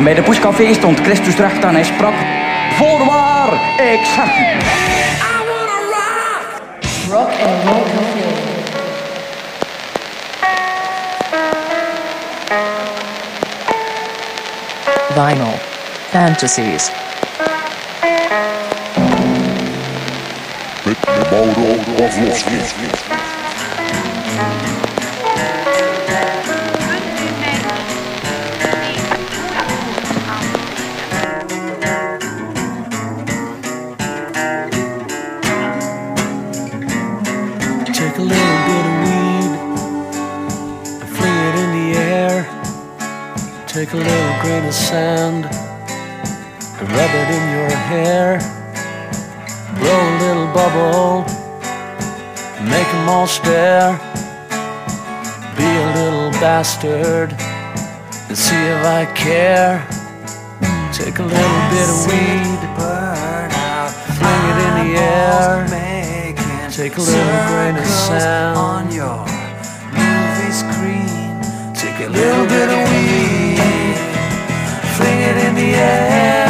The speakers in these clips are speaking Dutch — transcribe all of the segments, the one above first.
En bij de Poescafé stond Christus recht en hij sprak... Voorwaar, ik zeg u. Rock and Roll Café. Vinyl. Fantasies. Met de Mauro Pavlovski. Bastard and see if I care. Take a little bit of weed, fling it in the air. Take a little grain of sand on your movie screen. Take a little bit of weed, fling it in the air,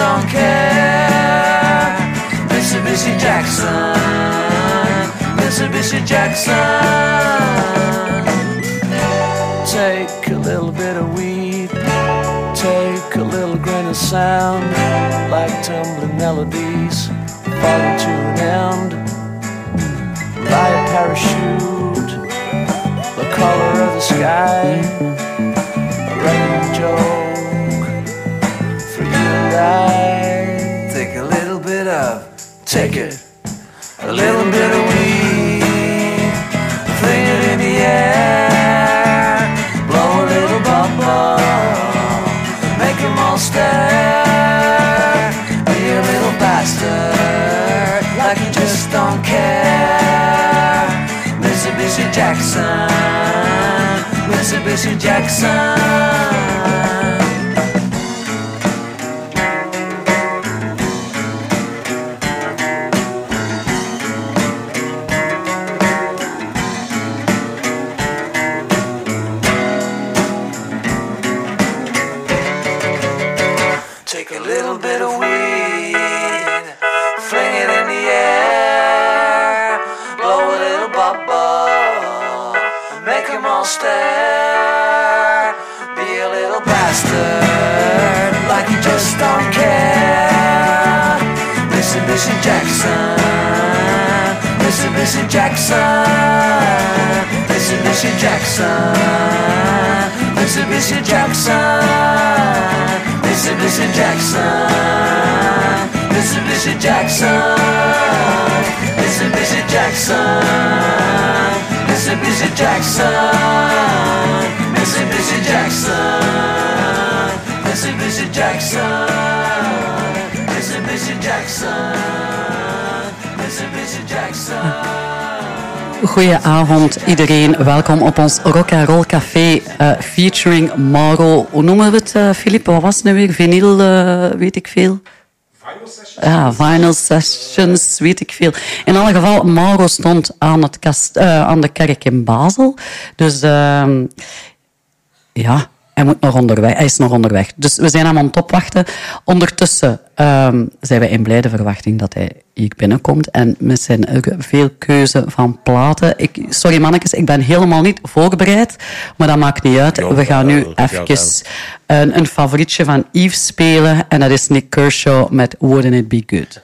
don't care. Mitsubishi Jackson, Mitsubishi Jackson. Take a little bit of weed, take a little grain of sound, like tumbling melodies falling to an end. Buy a parachute, the color of the sky, Jackson, Mitsubishi Jackson. Jackson, Mitsubishi Jackson, Mitsubishi Jackson, Mitsubishi Jackson, Mitsubishi Jackson. Goedenavond iedereen, welkom op ons Rock and Roll Café eh, featuring Mauro. Hoe noemen we het, uh, Philippe? Wat was het nu weer? Vinyl, eh, weet ik veel. Ja, vinyl sessions, weet ik veel. In alle geval, Mauro stond aan, het kast, aan de kerk in Basel. Dus ehm, ja, hij, moet nog onderweg, hij is nog onderweg. Dus we zijn hem aan het opwachten. Ondertussen ehm, zijn we in blijde verwachting dat hij hier binnenkomt. En met zijn veel keuze van platen. Ik, sorry mannetjes, ik ben helemaal niet voorbereid. Maar dat maakt niet uit. We gaan nu even een, een favorietje van Yves spelen. En dat is Nick Kershaw met Wouldn't It Be Good.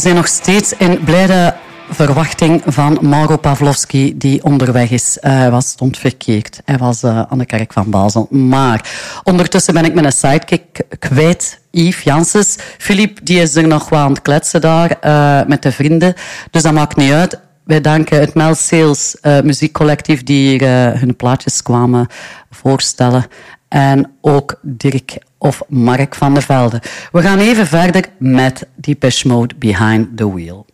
zijn nog steeds in blijde verwachting van Mauro Pavlovski, die onderweg is. Hij was, stond verkeerd. Hij was eh, aan de kerk van Basel. Maar ondertussen ben ik mijn sidekick kwijt. Yves Janssens. Filip, die is er nog wel aan het kletsen daar eh, met de vrienden. Dus dat maakt niet uit. Wij danken het Mel Sales eh, muziekcollectief die hier hun plaatjes kwamen voorstellen en ook Dirk of Mark van der Velde. We gaan even verder met die Mode Behind the Wheel.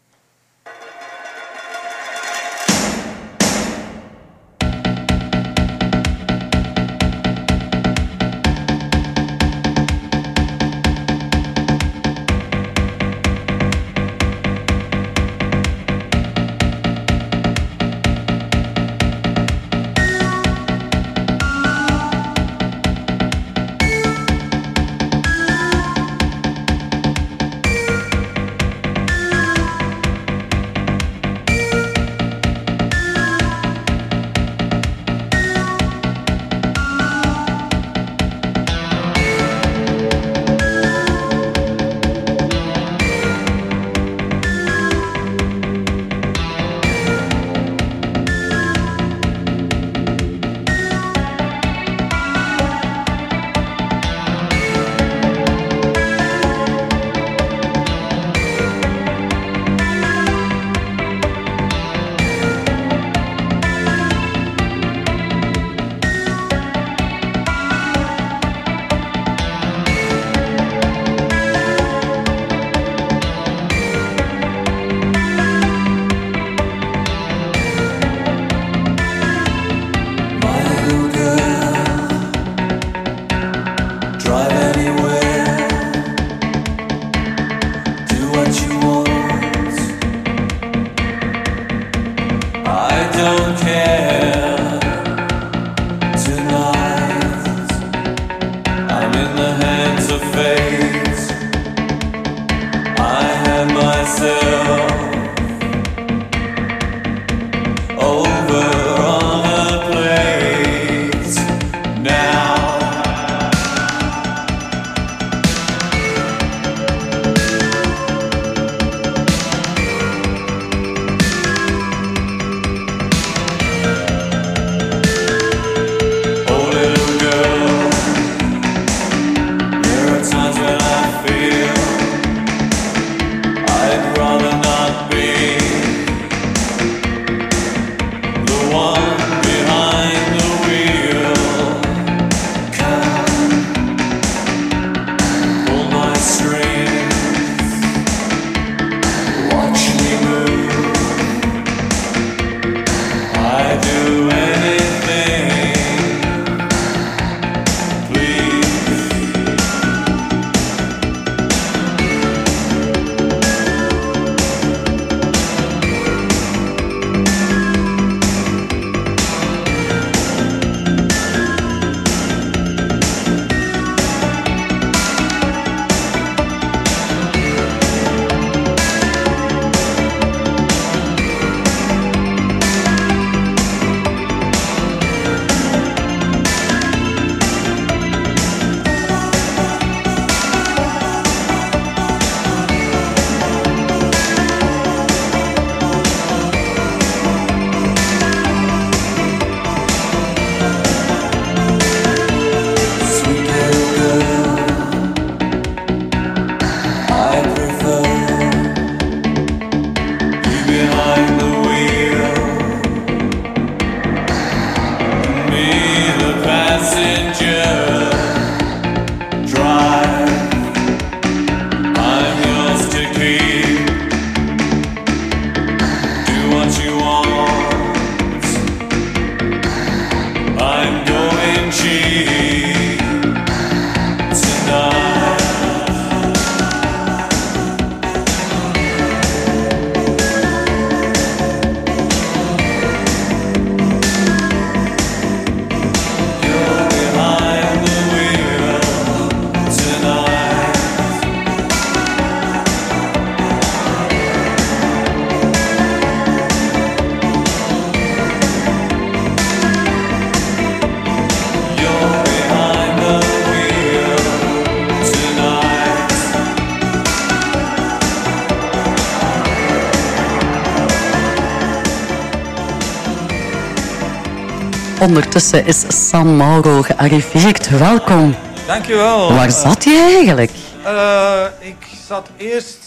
Ondertussen is San Mauro gearriveerd. Welkom. Dankjewel. Waar zat je eigenlijk? Eh, ik zat eerst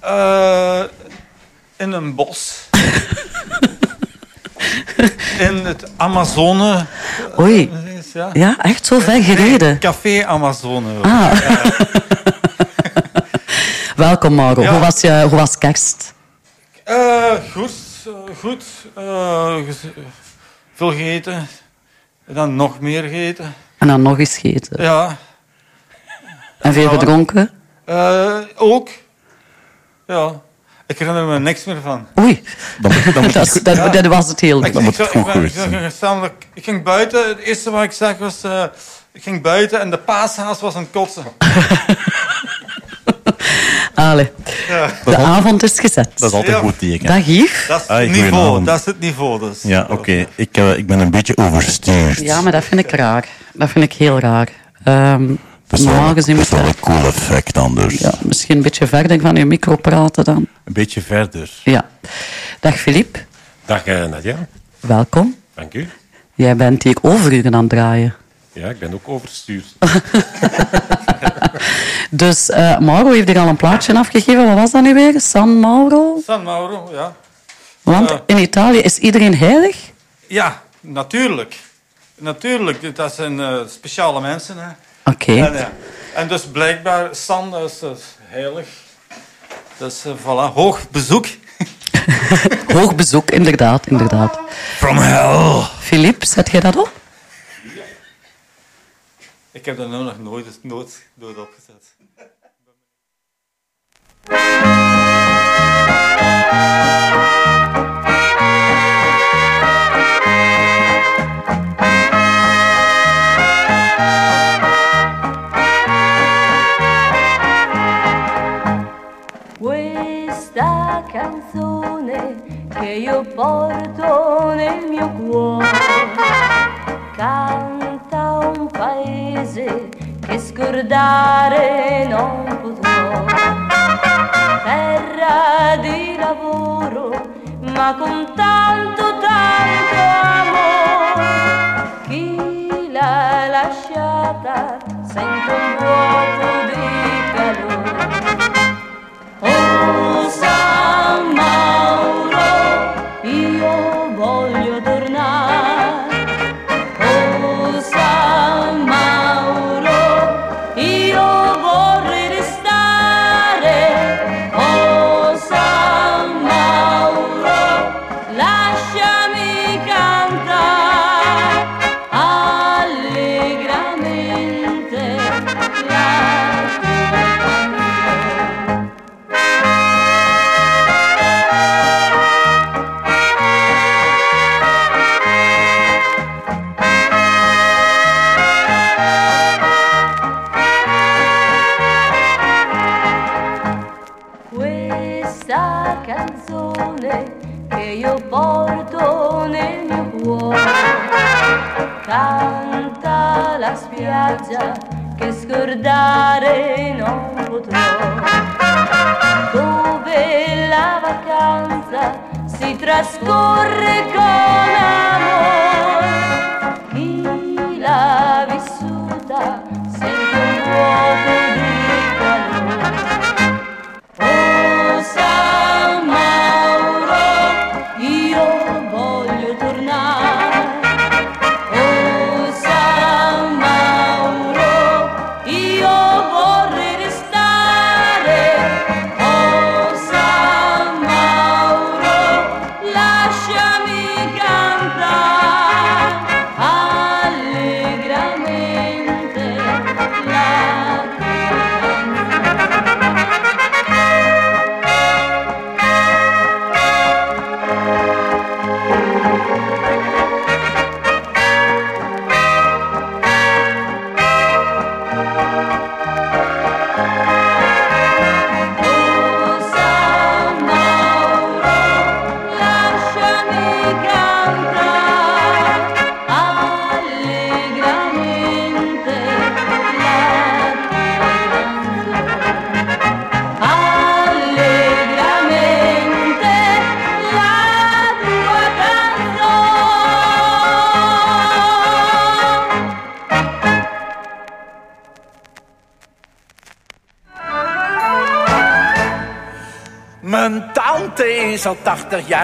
eh, in een bos. in het Amazone. Oei. Ja. Ja, echt zo ver gereden. Café Amazone. Ah. Welkom Mauro. Ja. Hoe, was je, hoe was kerst? Eh, goed, goed. Veel gegeten. En dan nog meer gegeten. En dan nog eens gegeten. Ja. En veel gedronken? Eh, ook. Ja. Ik herinner me niks meer van. Oei. Dan, moet- dan moet Dat, goed- dat, Ja. dat was het heel Ik, Dan moet het gewoon ik, zijn. ik, gestaan, ik, ik ging buiten. Het eerste wat ik zag was... eh, ik ging buiten en de paashaas was aan het kotsen. Allee. De avond is gezet. Dat is altijd goed teken. Dag Yves. Dat is Hey, het niveau. Dat is het niveau. Dus. Ja, oké. Ik, eh, ik ben een beetje overstuurd. Ja, maar dat vind ik raar. Dat vind ik heel raar. Ehm dat is wel, normaal dat gezien is wel je een cool effect anders. ja, misschien een beetje verder van je micro praten dan. Een beetje verder. Ja. Dag Filip. Dag Nadia, Welkom. dank u. Jij bent hier overuren aan het draaien. Ja, ik ben ook overstuurd. Dus eh, Mauro heeft hier al een plaatje afgegeven. Wat was dat nu weer? San Mauro? San Mauro, ja. Want Ja. in Italië is iedereen heilig? Ja, natuurlijk. Natuurlijk, dat zijn eh, speciale mensen. Hè. Oké. En, ja. en dus blijkbaar, San is, dat is heilig. Dus eh, voilà, hoog bezoek. Hoog bezoek, inderdaad, inderdaad. From hell. Filip, zet jij dat op? Ik heb dat nou nog nooit, nooit, nooit opgezet. Questa canzone che io porto nel mio cuore canta un paese che scordare non potrò. Terra di lavoro, ma con tanto, tanto amore. Chi l'ha lasciata sente un vuoto di calore. Oh San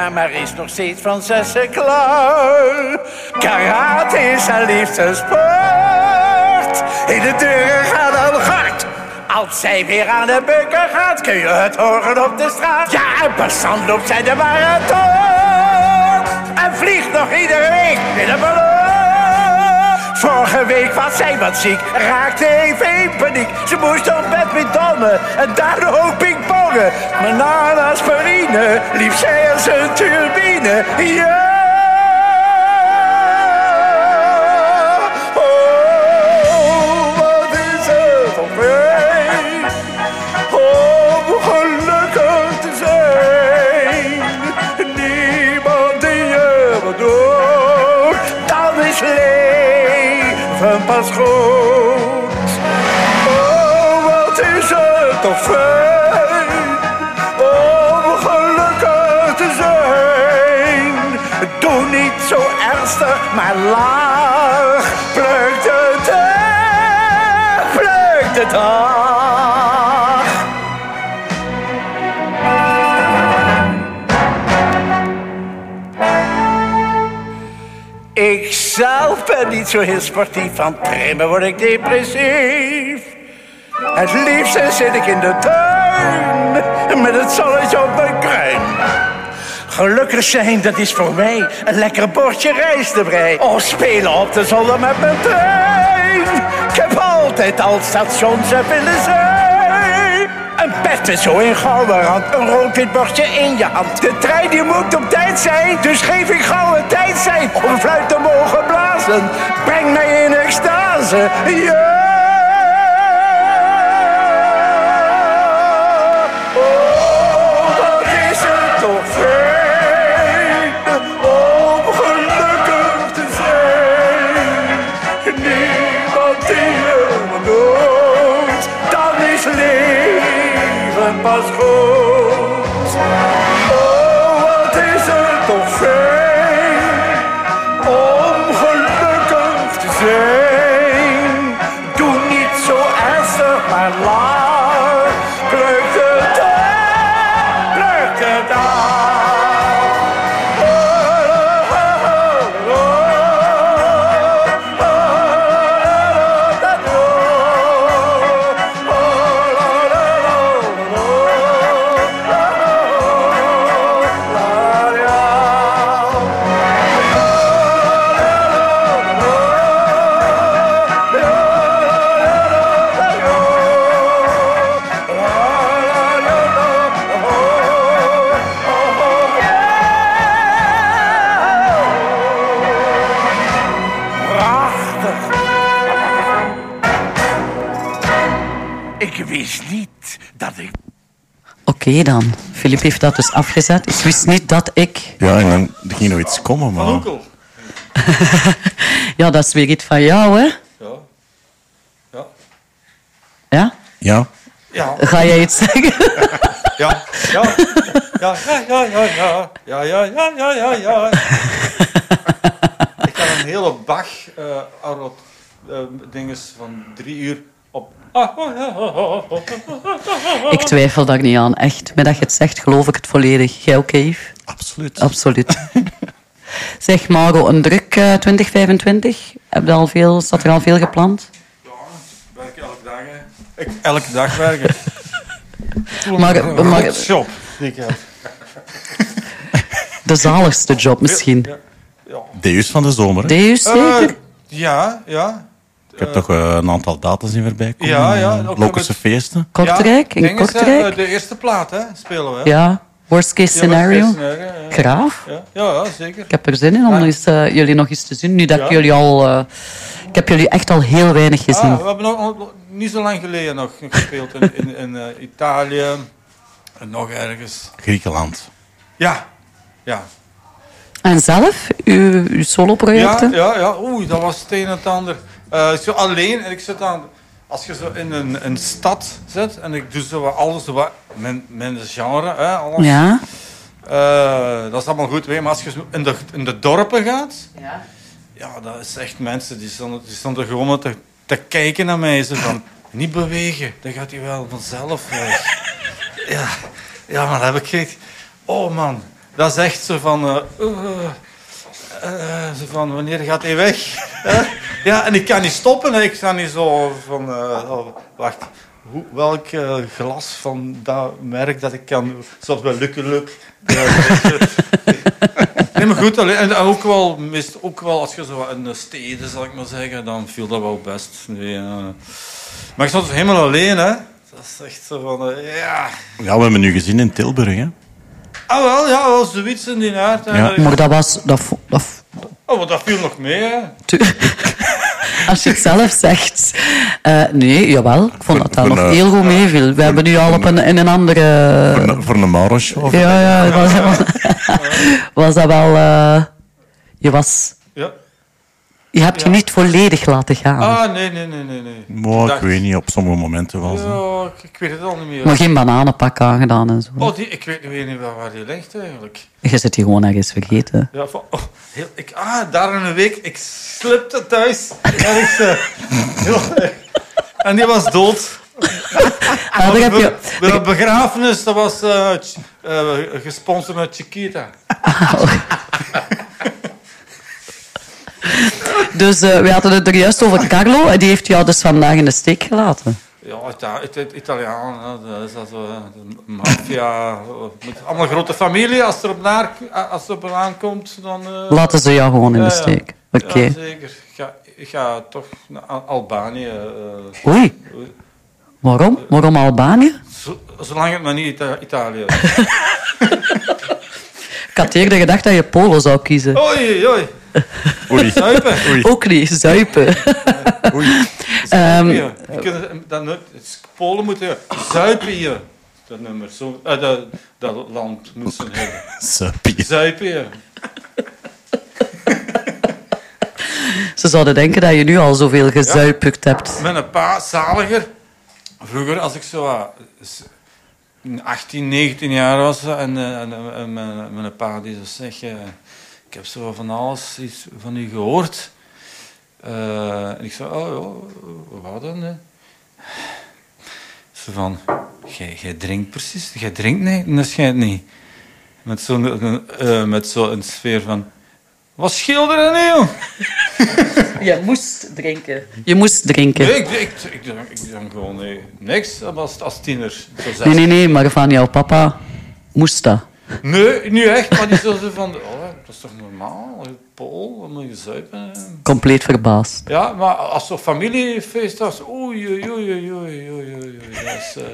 80 jaar, maar is nog steeds van zessen klaar. Karate is haar liefste sport. In de deuren gaat al hard. Als zij weer aan de beuken gaat, kun je het horen op de straat. Ja, en passant loopt zij de marathon. En vliegt nog iedere week in een ballon. Vorige week was zij wat ziek, raakte even in paniek. Ze moest op badmintonnen en daarna ook pingpongen. Maar na een aspirine liep zij als een turbine. Ja! Maar laag. Pluk de dag, pluk de dag. Ik zelf ben niet zo heel sportief, van trimmen word ik depressief. Het liefste zit ik in de tuin, met het zonnetje op mijn. Gelukkig zijn, dat is voor mij een lekker bordje rijst erbij. Of spelen op de zolder met mijn trein. Ik heb altijd al stations en willen zijn. Een pet zo in gouden rand, een rood-wit bordje in je hand. De trein die moet op tijd zijn, dus geef ik gauw een tijd zijn. Om fluit te mogen blazen, breng mij in extase. Ja! Oké dan. Filip heeft dat dus afgezet. Ik wist niet dat ik... Ja, en dan er ging nog iets komen, maar... Ja, dat is weer iets van jou, hè? Ja. Ja. Ja? Ja. Ja. Ga jij iets zeggen? Ja, ja, ja, ja, ja, ja, ja, ja, ja, ja, ja, ja, ja. Ik had een hele Bach uh, arot, uh, dinges van drie uur. Ik twijfel daar niet aan, echt. Met dat je het zegt, geloof ik het volledig. Jij ook, Yves? Absoluut. Absoluut. zeg, Margot, een druk eh, 2025? Heb je al veel, staat er al veel gepland? Werk elke dag, hè. Ik elke dag werken. Maar, Een maar die ik heb. de zaligste job misschien. Deus van de zomer. hè? Deus, Eh, zeker? ja, ja. Ik heb toch eh, een aantal data zien voorbij komen. Ja, ja, eh, Lokerse feesten. Kortrijk? In zijn, Kortrijk? eh, De eerste plaat, hè, spelen we. Ja, worst case scenario. Graaf. Ja, ja, zeker. Ik heb er zin in om eens, eh, jullie nog eens te zien. Nu dat ik jullie al... eh, ik heb jullie echt al heel weinig gezien. Ah, we hebben nog, nog niet zo lang geleden nog gespeeld in, in, in eh, Italië en nog ergens. Griekenland. Ja, ja. En zelf? Uw, uw Ja, solo-projecten? ja, ja. Oeh, dat was het een en het ander. Eh, zo alleen en ik zit aan... Als je zo in een, een stad zit en ik doe zo wat alles wat... Mijn, mijn genre, hè, alles. Ja. Eh, dat is allemaal goed weer. Maar als je zo in de, in de dorpen gaat... Ja. Ja, dat is echt mensen die stonden, die stonden gewoon te, te kijken naar mij. Zo van, niet bewegen, dan gaat hij wel vanzelf weg. ja, ja, maar dat heb ik geen... Oh man, dat is echt zo van... eh, eh, eh, zo van, wanneer gaat hij weg? Hè? ja, en ik kan niet stoppen. Ik sta niet zo van... eh, oh, wacht, hoe, welk eh, glas van dat merk dat ik kan... Zoals bij Lucky Luke. Maar goed, en ook wel, meest, ook wel als je zo in de steden, zal ik maar zeggen, dan viel dat wel best. Nee, eh. Maar ik stond dus helemaal alleen, hè. Dat is echt zo van, eh, ja... Ja, we hebben nu gezien in Tilburg, hè. Ah, wel, ja, wel zoiets in die aard. Ja. Maar dat was... Dat, dat, Oh, maar dat viel nog mee, hè. als je het zelf zegt. Eh, nee, jawel. Ik vond dat dat nog heel goed meeviel. We hebben nu al op een, in een andere... Voor een, voor een. Ja, ja. Was, was dat wel... eh, je was... Je hebt je niet volledig laten gaan. Ah, nee, nee, nee, nee. nee. Maar ik weet niet, op sommige momenten wel. zo. Ja, ik, ik weet het al niet meer. Maar geen bananenpak aangedaan en zo. Oh, die, ik weet, weet niet waar, waar die ligt, eigenlijk. Je zit die gewoon ergens vergeten. Ja, van, oh, heel, ik, ah, daar in een week. Ik slipte thuis. Ergens, eh, en die was dood. Ah, heb je... Bij de begrafenis, dat was eh, eh, gesponsord met Chiquita. Dus eh, we hadden het er juist over Carlo. En die heeft jou dus vandaag in de steek gelaten. Ja, het, het Italiaan, dat is de maffia. eh, Met allemaal grote familie. Als er op, naar, als er op aankomt, dan... eh, Laten ze jou gewoon in de ja, ja. steek. Oké. Ja, zeker. Ik ga, ik ga toch naar Al- Albanië. eh, Oei. Waarom? Waarom Albanië? zo- zolang het maar niet Ita- Italië is. Ik had eerder gedacht dat je Polo zou kiezen. Oei, oei. Oei. Zuipen. Oei. Ook niet, zuipen. Oei. Ehm, je kunt het- dan, het is- Polen moeten zuipen hier. Dat nummer. Zo, eh, dat, dat land moesten hebben. Zuipen hier. Ze zouden denken dat je nu al zoveel gezuipukt hebt. Met een pa, zaliger. Vroeger, als ik zo wat, s- 18, 19 jaar was en, eh, en, eh, en mijn, mijn pa die zo zegt, ik heb zo van alles iets van u gehoord. Eh, en ik zei, oh ja, wat dan? Hè? Ze van, jij, drinkt precies, jij drinkt niet, dat schijnt niet. Met zo'n eh, met zo'n sfeer van, wat schilderen nu? Je moest drinken. Je moest drinken. Nee, ik, ik, ik, drank- ik drank gewoon nee, niks als, als tiener. Zo. Nee, nee, nee, maar van jouw papa moest dat. Nee, niet echt, maar die zo van, oh, dat is toch normaal? Pool, dan moet je zuipen. Compleet verbaasd. Ja, maar als zo'n familiefeest was, oei, oei, oei, oei, oei, oei, oei, dat is... eh,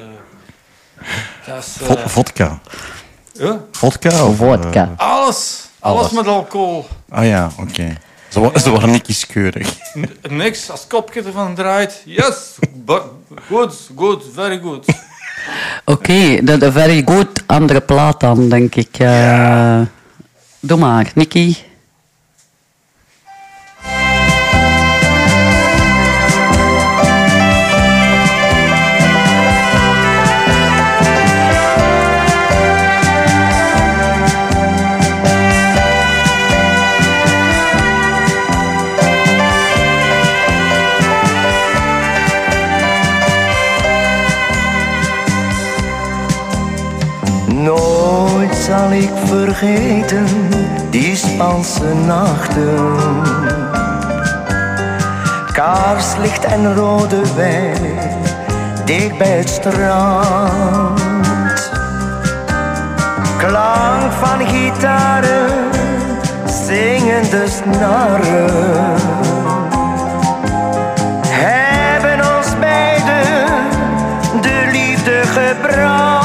dat is... Vo- eh, Vodka. ja, Vodka? Of, Vodka. eh, alles, alles, Alles. met alcohol. ah ja, oké. Ze, wa- ze waren niet kieskeurig. N- Niks, als het kopje ervan draait, yes, but good, good, very good. Oké, de, de very good andere plaat dan, denk ik. Eh, Doe maar. Nooit zal ik vergeten die Spaanse nachten. Kaarslicht en rode wijn, dicht bij het strand. Klank van gitaren, zingende snaren. Hebben ons beiden de liefde gebracht.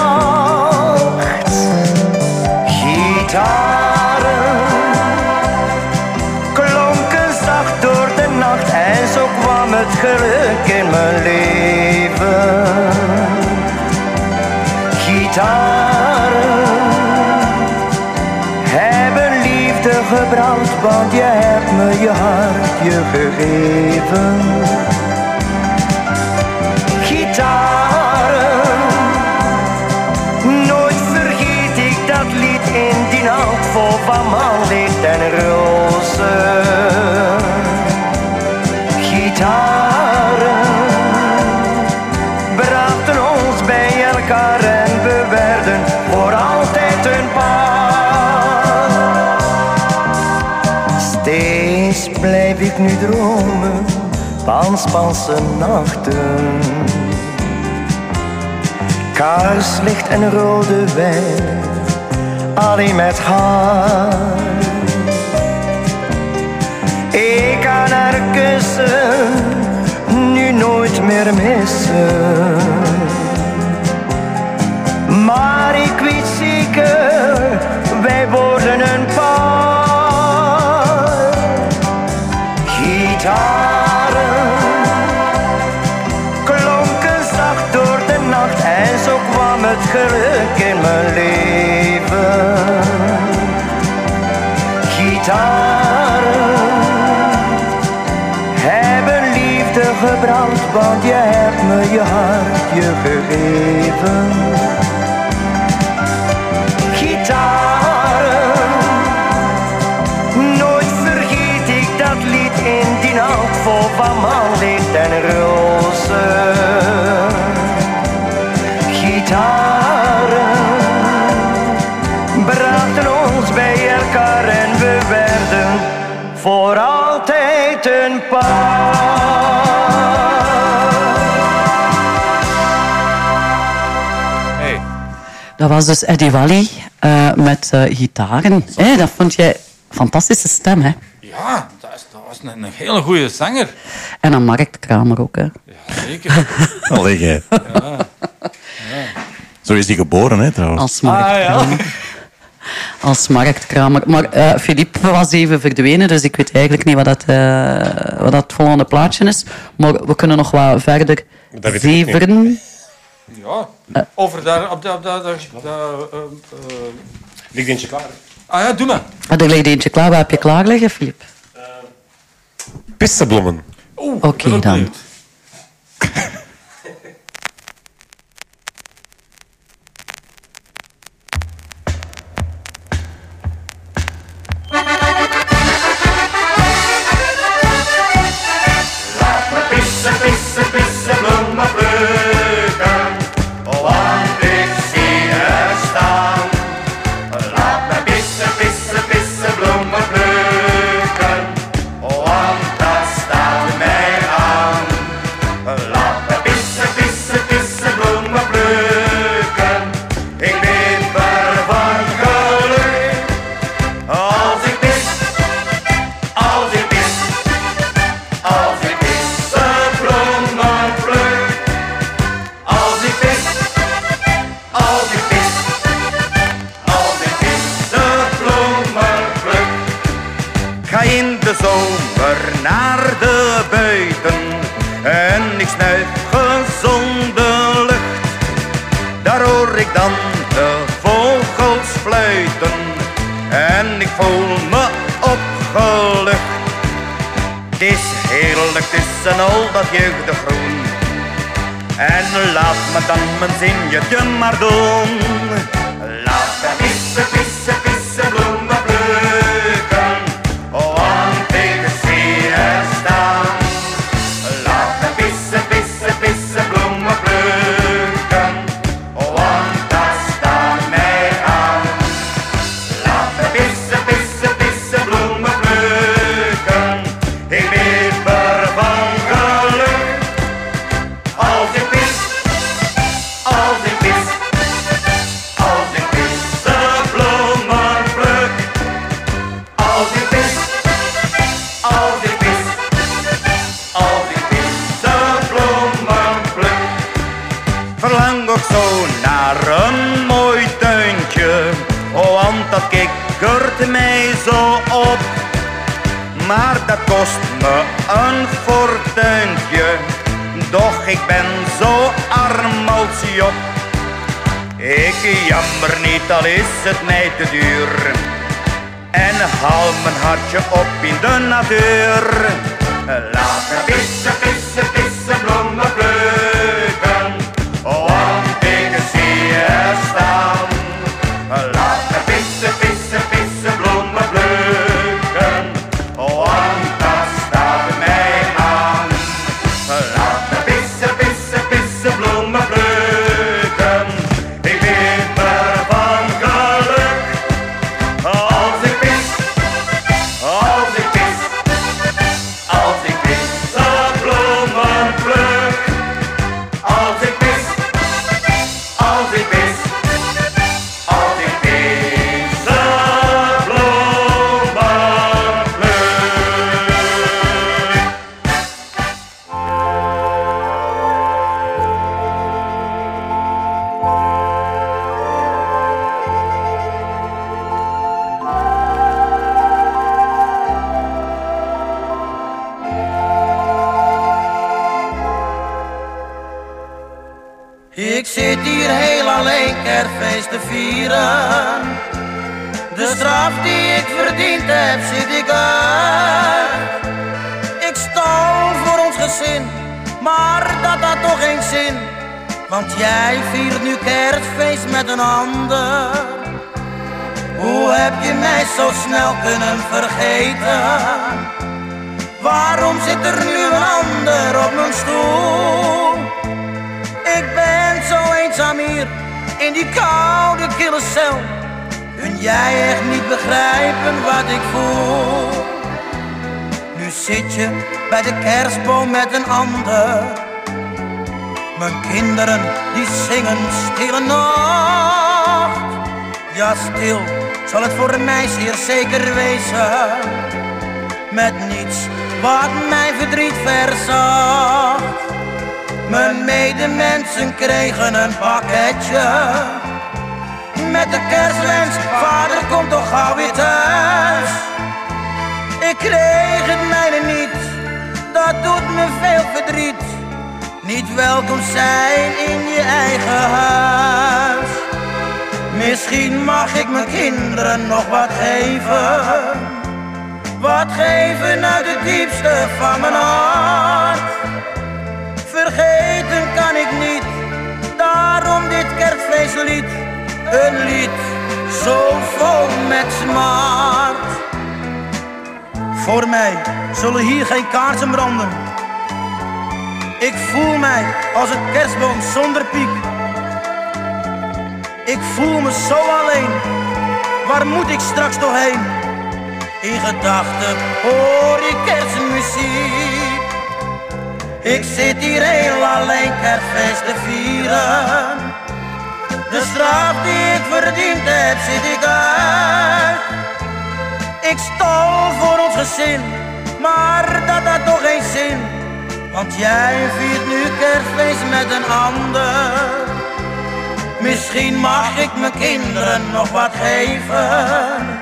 Gitaren het geluk in mijn leven. Gitaren hebben liefde gebrand, want je hebt me je hartje gegeven. Gitaren Nooit vergeet ik dat lied in die nacht vol van maanlicht en rozen. Ik nu dromen van Spaanse nachten. Kaarslicht en rode wijn, alleen met haar. Ik kan haar kussen nu nooit meer missen. Maar ik weet zeker, wij worden een paar. Gitaren klonken zacht door de nacht en zo kwam het geluk in mijn leven. Gitaren hebben liefde gebrand, want je hebt me je hartje gegeven. Gitaren brachten ons bij elkaar en we werden voor altijd een paar. Dat was dus Eddie Wally eh, met eh, gitaren. Hé, dat vond jij een fantastische stem, hè? Ja, dat, is, dat was een, een hele goede zanger. En dan Mark Kramer ook, hè? Zeker. Allee, jij. Ja. Zo is hij geboren, hè, trouwens. Als marktkramer. Ah, Als marktkramer. Maar eh Philippe was even verdwenen, dus ik weet eigenlijk niet wat dat, eh, wat dat volgende plaatje is. Maar we kunnen nog wat verder zeveren. Ja, over daar, op dat... Op dat, dat, eh, eh, Ligt eentje klaar? ah ja, doe maar. Ah, Er ligt eentje klaar. Wat heb je klaar liggen, Philippe? Pissebloemen. Oké, dan. Heerlijk tussen al dat jeugdig groen. En laat me dan mijn zinje maar doen. Laat me pissen, pissen, pissen, kikkert mij zo op. Maar dat kost me een fortuintje, doch ik ben zo arm als Job. Ik jammer niet, al is het mij te duur. En haal mijn hartje op in de natuur. Laat me pissen, pissen, Stil zal het voor mij zeer zeker wezen. Met niets wat mijn verdriet verzacht. Mijn medemensen kregen een pakketje. Met de kerstwens, vader komt toch gauw weer thuis. Ik kreeg het mijne niet, dat doet me veel verdriet. Niet welkom zijn in je eigen huis. Misschien mag ik mijn kinderen nog wat geven. Wat geven uit het diepste van mijn hart. Vergeten kan ik niet, daarom dit kerstfeestlied. Een lied zo vol met smart. Voor mij zullen hier geen kaarsen branden. Ik voel mij als een kerstboom zonder piek. Ik voel me zo alleen. Waar moet ik straks toch heen? In gedachten hoor ik kerstmuziek. Ik zit hier heel alleen kerstfeest te vieren. De straf die ik verdiend heb, zit ik uit. Ik stal voor ons gezin, maar dat had toch geen zin. Want jij viert nu kerstfeest met een ander. Misschien mag ik mijn kinderen nog wat geven.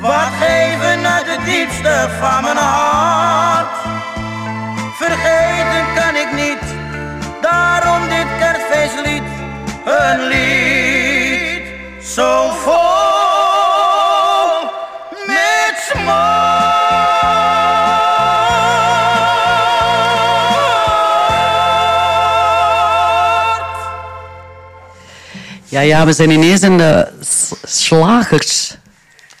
Wat geven uit het diepste van mijn hart. Vergeten kan ik niet, daarom dit kerstfeestlied. Een lied zo vol Ja, we zijn ineens in de slagers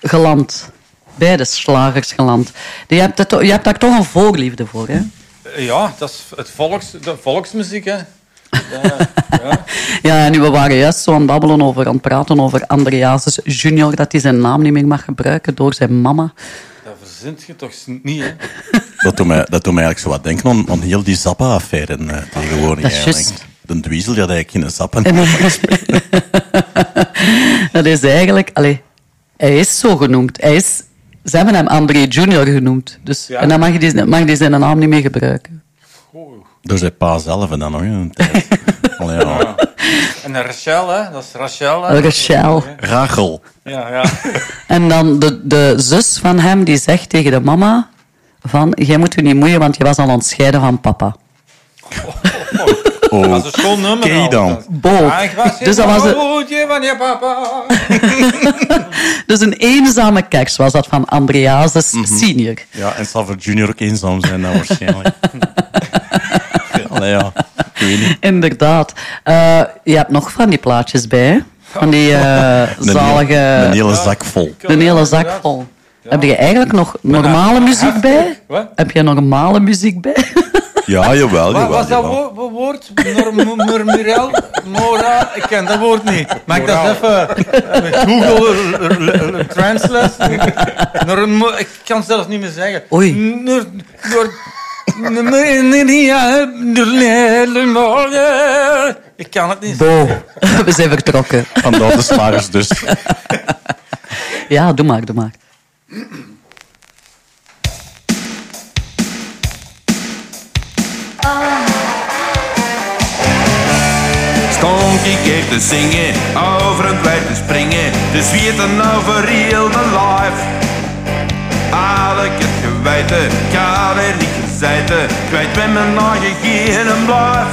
geland. Bij de slagers geland. Je hebt, het, je hebt daar toch een voorliefde voor, hè? Ja, dat is het volks, de volksmuziek, hè. Ja, ja. Ja, en we waren juist zo aan het babbelen over, aan het praten over Andreas junior, dat hij zijn naam niet meer mag gebruiken door zijn mama. Dat verzint je toch niet, hè? Dat doet, mij, dat doet mij eigenlijk zo wat denken aan, aan heel die Zappa-affaire eh, tegenwoordig. Dat is. De Dweezel die had eigenlijk geen Zappa. En dat is eigenlijk... Allee, hij is zo genoemd. Hij is, ze hebben hem André Junior genoemd. Dus, Ja. En dan mag hij, die, mag zijn naam niet meer gebruiken. Door zijn pa zelf en dan nog een tijd. Allee, ja. En Rachel, hè? Dat is Rachel, hè? Rachel. Rachel. Ja, ja. En dan de, de zus van hem die zegt tegen de mama van jij moet je niet moeien, want je was al ontscheiden van papa. Oh, Dat was een schoon nummer. Oké al. dan. Dus dat was een- hoedje van je papa. Dus een eenzame kerst was dat van Andreasus Mhm. senior. Ja, en zal voor Junior ook eenzaam zijn dan waarschijnlijk. Allee, ja. Ik weet niet. Inderdaad. Eh, je hebt nog van die plaatjes bij? Van die eh, Een hele- zalige... Een hele zak vol. Een hele zak vol. Heb je eigenlijk nog normale muziek bij? Wat? Heb je normale muziek bij? Ja, jawel, Wat jawel. was dat woord? Murmurel? Mora? Ik ken dat woord niet. Mag ik dat even met Google eh, eh, eh, Translate? Norm- Ik kan het zelfs niet meer zeggen. Oei. Ik kan het niet Bo, we zijn vertrokken. Vandaar de slagers dus. Ja, doe maar, doe maar. Stond ik even te zingen, over een dwerg te springen, te zwieten over heel de life. Al ik het geweten, kan er niet gezeten, kwijt ben mijn eigen geen blijf.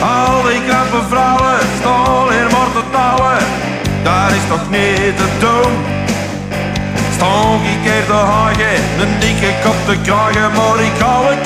Al die knappe vrouwen hier maar te touwen. Daar is toch niet te doen. Staan ik keer te hagen, een dikke kop te kragen, maar ik hou het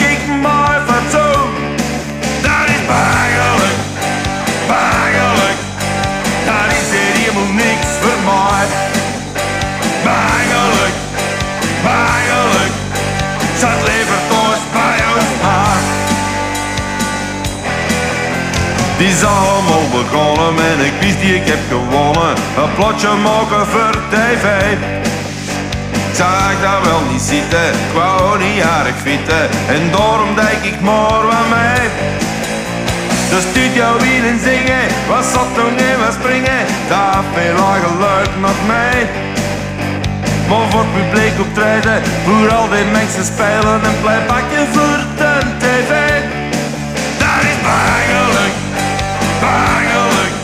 Die allemaal begonnen en ik wist die ik heb gewonnen. Een plotje maken voor tv. Zag dat wel niet zitten, ik wou niet aardig fietsen. En daarom denk ik maar wat mee. De studio in en zingen, wat zat toen in wat springen. Daar veel geluid nog mee. Maar voor het publiek optreden, voor al die mensen spelen en playbacken voor de tv. Dat is bangelijk, bangelijk.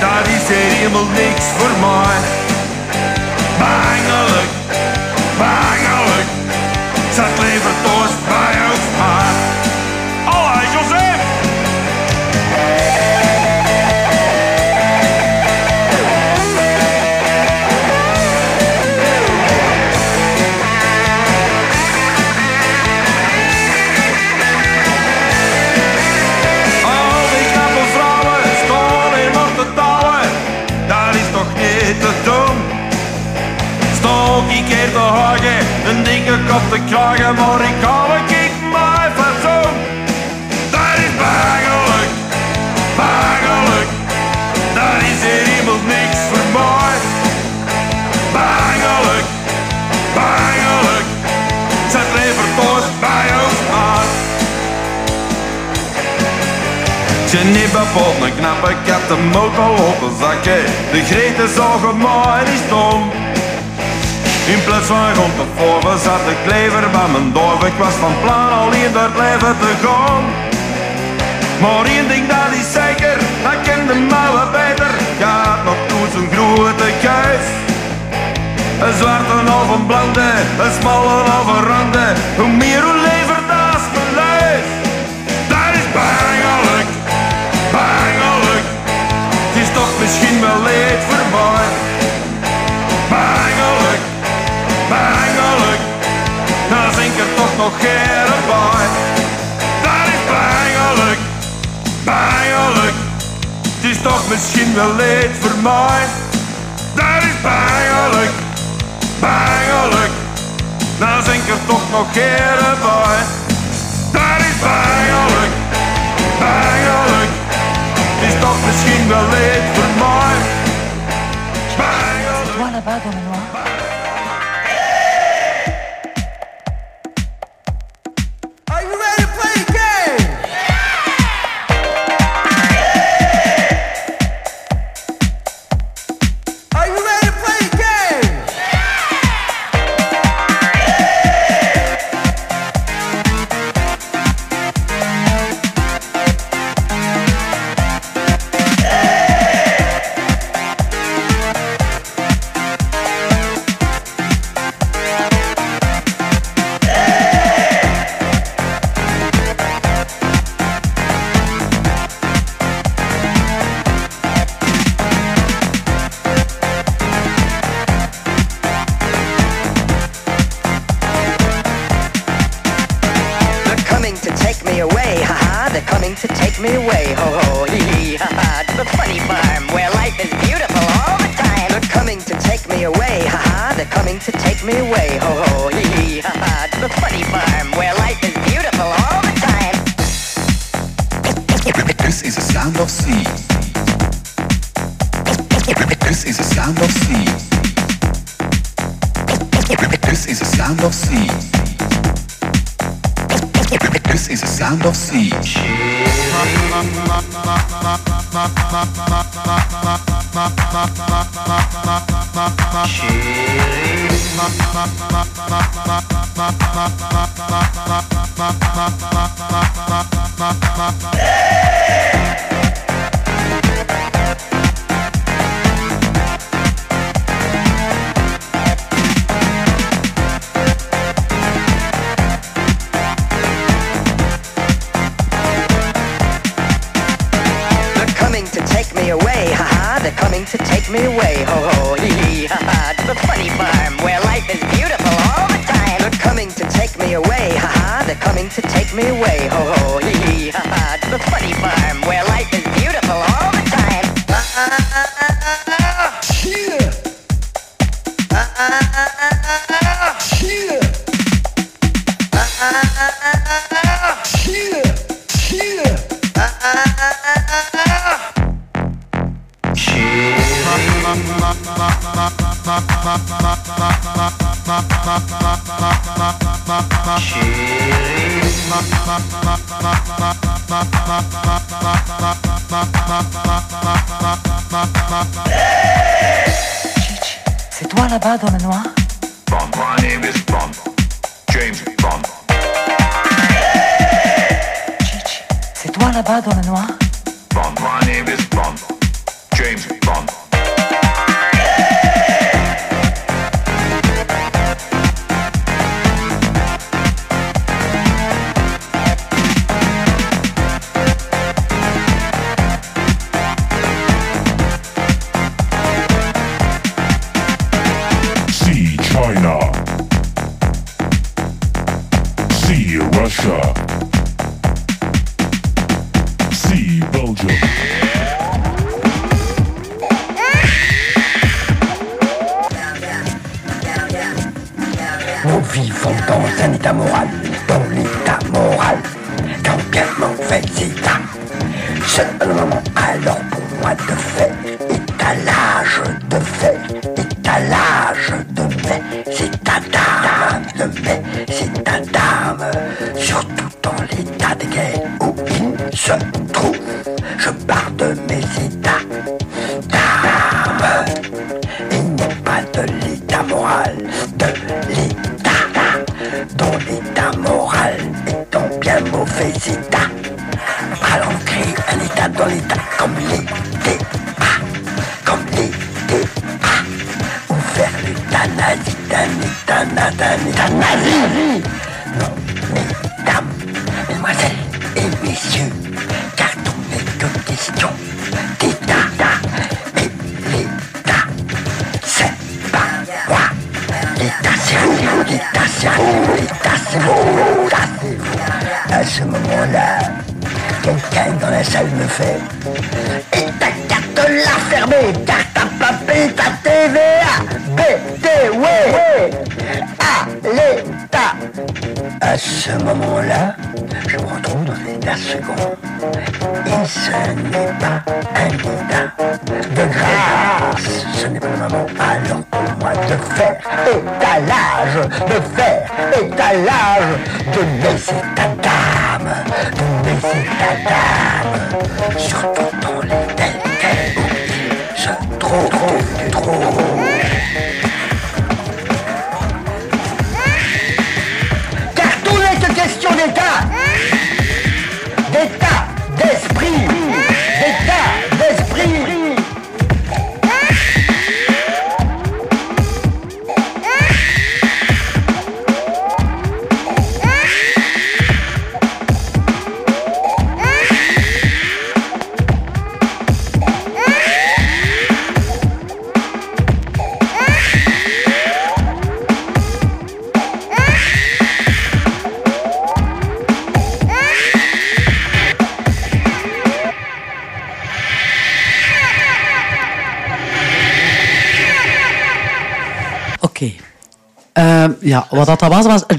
Dat is hier helemaal niks voor mij. Bangelijk, bangelijk. Kop te kragen, maar ik hou het ik maar fatsoen. Dat is bangelijk, bangelijk. Dat is hier helemaal niks voor mij. Bangelijk, bangelijk. Zet thuis bij ons aan. Geneva pot een knappe kat, de motor lopen zakken. De greet is al gemaaid, is dom. In plaats van rond te voren zat de klever bij mijn dorp. Ik was van plan door het leven te gaan. Maar één ding dat is zeker, dat kende mij wat beter. Gaat nog toe zo'n grote kuis. Een zwarte of een blonde, een smalle of een ronde. Hoe meer hoe lever dat is mijn lijf. Dat is bangelijk, bangelijk. Het is toch misschien wel leed nog geen bij. Dat is bangelijk, bangelijk. Het is toch misschien wel leed voor mij. Dat is bangelijk, bangelijk. Dan zink er toch nog geen bij. Dat is bangelijk, bangelijk. Het is toch misschien wel leed voor mij. Bangelijk.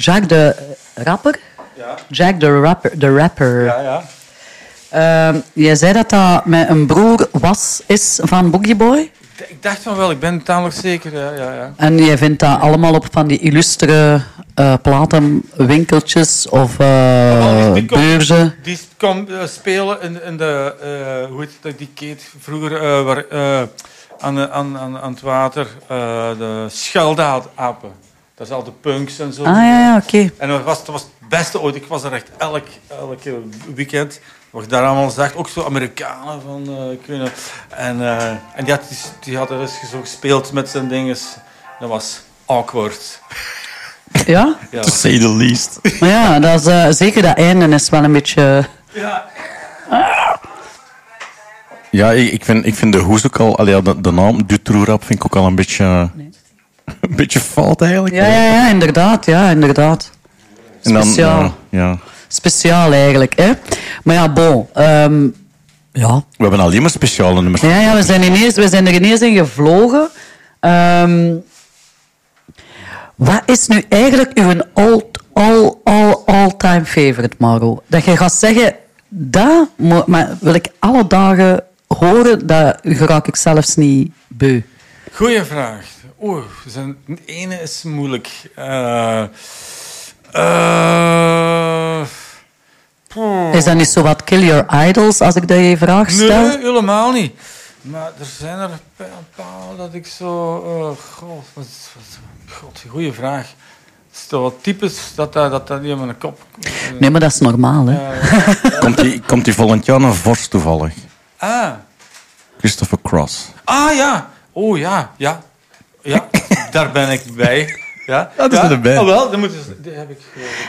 Jack de rapper. Ja. Jack de rapper. De rapper. Ja, ja. Ehm, jij zei dat dat met een broer was, is van Boogie Boy. Ik dacht van wel, ik ben tamelijk zeker. Ja, ja, ja. En jij vindt dat allemaal op van die illustere eh, platenwinkeltjes of eh, Die beurzen. Die komt eh, spelen in, in de, hoe heet dat, die keet vroeger waar, aan, aan, aan, aan het water, de Scheldapen. Dat is al de punks en zo. Ah, ja, ja, oké. En dat was, dat was het beste ooit. Ik was er echt elk, elk weekend. Wat ik daar allemaal zag, ook zo Amerikanen van eh kunnen. En, eh, en die, had, die, die had er eens zo gespeeld met zijn dinges. Dat was awkward. Ja? Ja. To say the least. Maar ja, dat is, eh, zeker dat einde is wel een beetje... Ja. Ja, ik, ik, vind, ik vind de hoes ook al... Allee, de, de naam Dutroerap vind ik ook al een beetje... beetje fout eigenlijk. Ja, ja, ja, inderdaad. Ja, inderdaad. En dan, Speciaal. ja, ja. Speciaal eigenlijk, hè. Maar ja, bon. ehm, ja. We hebben alleen maar speciale nummers. Ja, ja we, zijn ineens, we zijn er ineens in gevlogen. Ehm, wat is nu eigenlijk uw all, all, all, all-time favorite, Maro? Dat je gaat zeggen, dat maar wil ik alle dagen horen, dat raak ik zelfs niet beu. Goeie vraag. Oeh, zijn, de ene is moeilijk. Eh eh, poeh. Is dat niet zo wat kill your idols, als ik dat je vraag stel? Nee, helemaal niet. Maar er zijn er een paar dat ik zo... eh god, wat, wat, god, goeie vraag. Het is toch wat typisch dat dat, dat, dat niet in mijn kop... Nee, maar dat is normaal, hè. Komt die, komt die volgend jaar naar Vorst toevallig? Ah. Christopher Cross. Ah, ja. Oh, ja, ja. Ja, daar ben ik bij. Ja, dat is erbij. Oh, wel, dan ze... Die heb ik...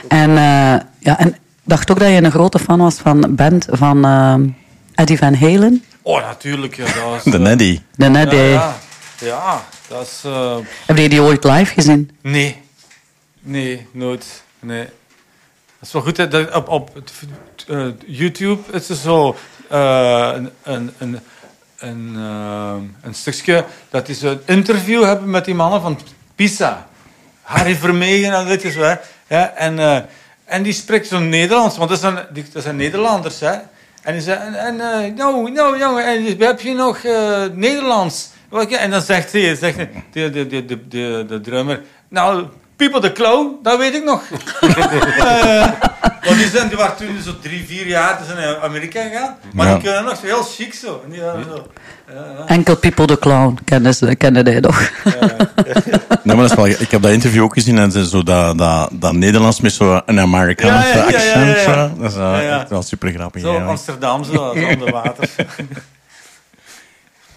En, eh, ja, en ik dacht ook dat je een grote fan was van de band van eh, Eddie Van Halen. Oh, natuurlijk. Ja, dat is, De eh, Neddy. De Neddy. Ja, ja. Ja, dat is... eh, Heb je die ooit live gezien? Nee. Nee, nooit. Nee. Dat is wel goed. Hè, op op het, eh, YouTube is er zo eh, een, een, een, een, eh, een stukje dat is een interview hebben met die mannen van Pisa. Harry Vermegen en dit is hè. Ja, en, eh, en die spreekt zo Nederlands, want dat zijn, dat zijn Nederlanders. Hè. En die en, eh, nou, nou jongen, en heb je nog Nederlands? En dan zegt hij, zegt de, de, de, de, de drummer, nou, People the Clown, dat weet ik nog. Eh, want die, zijn, die waren toen zo drie, vier jaar zijn naar Amerika gegaan. Maar Ja. die kunnen nog zo heel chic zo. En die zo ja. Enkel People the Clown kennen, ze, kennen die nog. Nee, maar dat is wel, ik heb dat interview ook gezien en ze zo dat, dat, dat Nederlands met zo'n Amerikaanse Ja, ja, ja, ja, accent. ja, ja. zo. Dat is eh, Ja, ja. echt wel super grappig. Zo Amsterdam, zo, zo onder water.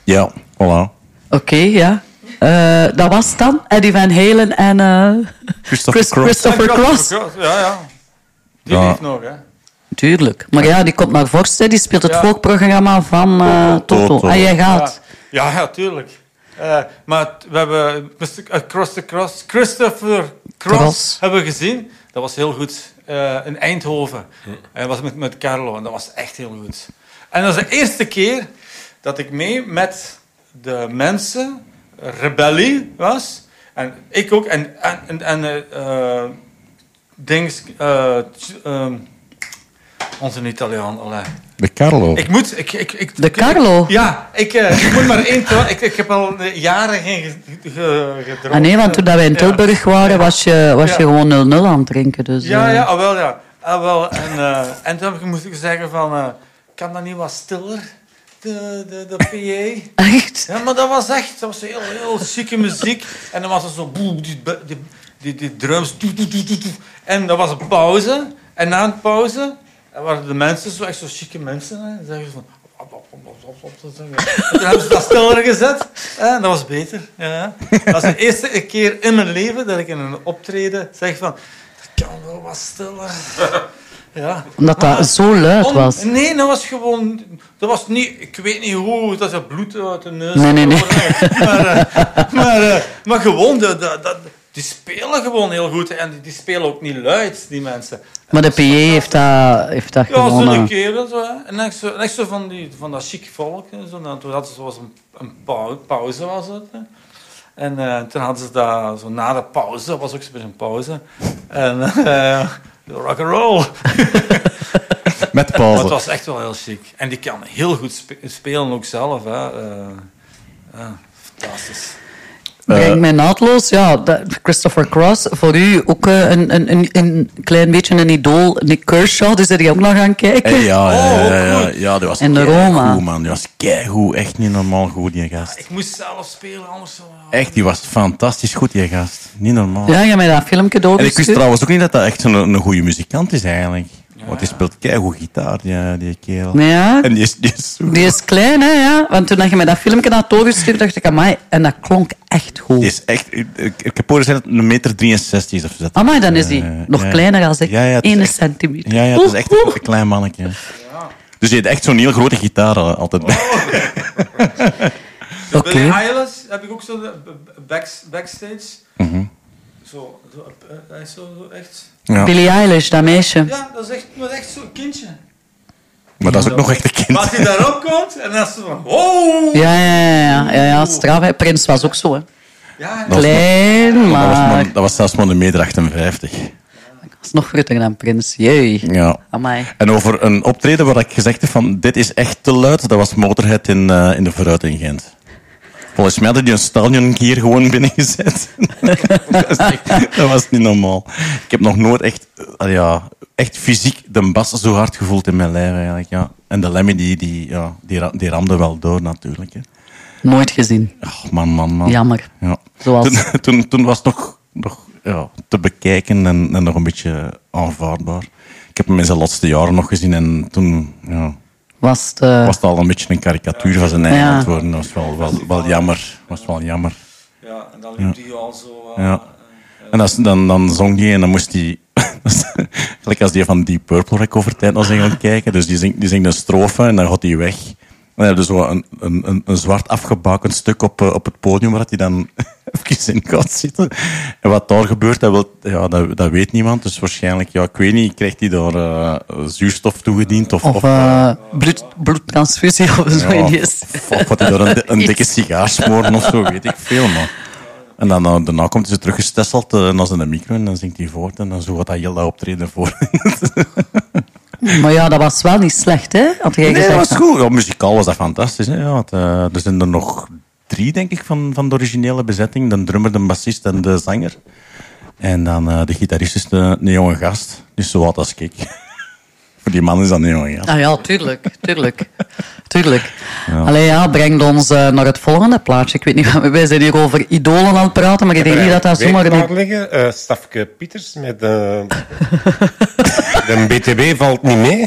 Ja, voilà. Oké, ja. Eh, dat was het dan. Eddie Van Halen en eh, Christopher Chris- Cross. Christopher Ja, Cross. Ja, ja. Die Ja. leeft nog, hè. Tuurlijk. Maar ja, die komt naar Vorst, hè. die speelt het Ja. volkprogramma van eh, Toto. Toto. En jij gaat. Ja, ja, ja tuurlijk. Eh, maar we hebben Mr. Across the Cross, Christopher Cross, Cross. hebben we gezien. Dat was heel goed. Eh, in Eindhoven. En dat was met, met Carlo. En dat was echt heel goed. En dat is de eerste keer dat ik mee met de mensen, rebellie was. En ik ook. En, en, en, en eh, eh, dings, eh, ehm, onze Italiaan, allee. De Carlo. Ik moet... Ik, ik, ik, De Carlo? ja, ik, eh, ik moet maar één toon. Ik, ik heb al jaren geen ge- ge- gedronken. Ah, nee, want toen dat wij in Ja. Tilburg waren, was je, was Ja. je gewoon 0-0 aan het drinken. Dus, Ja, ja, ah, wel, ja. Ah, wel. En, eh, en toen heb ik- moest ik zeggen van... eh, kan dat niet wat stiller? De, de, de PA. Echt? Ja, maar dat was echt... Dat was heel, heel chique muziek. En dan was er zo... boe, Die, die, die, die drums... toe, toe, toe, toe, toe. En dan was een pauze. En na een pauze... waren de mensen zo echt zo chique mensen. Hè. Zeggen ze van... En toen hebben ze dat stiller gezet. En dat was beter. Ja. Dat was de eerste keer in mijn leven dat ik in een optreden zeg van... Dat kan wel wat stiller. Ja. Omdat dat Maar- zo luid was. Nee, dat was gewoon... Dat was niet... Ik weet niet hoe... Dat is dat bloed uit de neus. Nee, nee, nee. Maar, eh, maar, eh, maar gewoon... Die spelen gewoon heel goed. En die, die spelen ook niet luid, die mensen. Maar de PA heeft dat, heeft dat Ja, gewoon... zo'n eh, kerel zo. hè. En echt zo, en echt zo van, die, van dat chic volk. hè, Zo, dan, toen hadden ze zoals een, een pau- pauze was het. hè. En eh, toen hadden ze dat zo na de pauze, was ook zo'n beetje een pauze. En eh rock and roll. Met pauze. het was echt wel heel chic. En die kan heel goed spe- spelen ook zelf. Hè. Ja, fantastisch. Brengt mij naadloos, ja, dat- Christopher Cross, voor u ook eh, een, een, een, een klein beetje een idool, Nick Kershaw, dus er die ook nog gaan kijken? Hey, ja, ja, ja, ja, ja, ja, die was En de Roma. goed, man. Die was keigoed. Echt niet normaal goed, die gast. Ik moest zelf spelen, anders. Echt, die was fantastisch goed, die gast. Niet normaal. Ja, je hebt mij dat filmpje En ik wist doorgestuurd. trouwens ook niet dat dat echt een, een goede muzikant is, eigenlijk. Want hij speelt keigoed gitaar, die, die kerel. Ja. En die is, die is zo Die is klein, hè, ja. Want toen je mij dat filmpje had doorgestuurd, dacht ik, amai, en dat klonk echt goed. Die is echt... Ik, heb horen zeggen dat het een meter 63 is of zo. Amai, dan is die Eh, nog ja. kleiner als ik. Ja, ja, het is 1 echt- centimeter. Ja, ja, het is echt een, klein mannetje. Dus je hebt echt zo'n heel grote gitaar eh, altijd bij. Bij Oké. Billie Eilish heb ik ook zo de b- back, backstage. Zo, zo, eh, dat is zo, zo echt... Ja. Billie Eilish, dat meisje. Ja, dat is echt, dat is echt zo'n kindje. Maar dat is ook nog echt een kind. Maar als hij daarop komt en dan is ze van... Oh! Ja, ja, ja, ja, ja, ja straf. hè. Prins was ook zo, hè. Ja, Dat was Klein, dat was, maar... maar, dat was zelfs maar een meter 58. Dat is nog groter dan Prins. Jee. Ja. Amai. En over een optreden waar ik gezegd heb van dit is echt te luid, dat was Motorhead in, eh, in de Vooruit in Gent. Volgens mij hadden die een stadion hier gewoon binnengezet. dat, is echt- dat was niet normaal. Ik heb nog nooit echt, eh, ja, echt fysiek de bas zo hard gevoeld in mijn lijf eigenlijk. Ja. En de Lemmy die, die, ja, die, ra- die ramde wel door natuurlijk. Hè. Nooit gezien. Oh, man, man, man. Jammer. Ja. Zoals- Toen, toen, toen was het nog, nog ja, te bekijken en, en nog een beetje aanvaardbaar. Ik heb hem in zijn laatste jaren nog gezien en toen ja, Was het... eh, was het al een beetje een karikatuur van zijn eigen Ja. antwoorden. Dat was wel, wel, wel jammer. was wel jammer. Ja, en dan liep hij al zo... eh, Ja. En als, dan, dan zong hij en dan moest hij... Gelijk als die van Deep Purple waar ik over tijd nog zijn gaan kijken. Dus die zingt, die zingt een strofe en dan gaat hij weg. En dan heb je zo een, een, een, een zwart afgebakend stuk op, eh, op het podium waar hij dan even in gaat zitten. En wat daar gebeurt, dat, wil, ja, dat, dat weet niemand. Dus waarschijnlijk, ja, ik weet niet, krijgt hij daar eh, zuurstof toegediend? Of, Of of, eh, bloed, bloedtransfusie of zo ja, of, of hij daar een, een dikke sigaar smoren of zo, weet ik veel. Maar. En dan, eh, daarna komt hij teruggestesseld uh, naar zijn micro en dan zingt hij voort. En dan zo gaat hij heel dat optreden voor. Maar ja, dat was wel niet slecht, hè? Had jij Nee, dat was goed. Ja, muzikaal was dat fantastisch. Hè? Ja, eh, er zijn er nog drie, denk ik, van, van de originele bezetting. De drummer, de bassist en de zanger. En dan eh, de gitarist is de, een jonge gast. Dus zo oud als ik. Voor die man is dat een jonge gast. Ah ja, tuurlijk, tuurlijk. tuurlijk. Ja. Allee, ja, brengt ons eh, naar het volgende plaatje. Ik weet niet, wij zijn hier over idolen aan het praten, maar ik denk niet dat dat zomaar... Weet Een... liggen? Eh, Stafke Pieters met de... de BTW valt niet mee.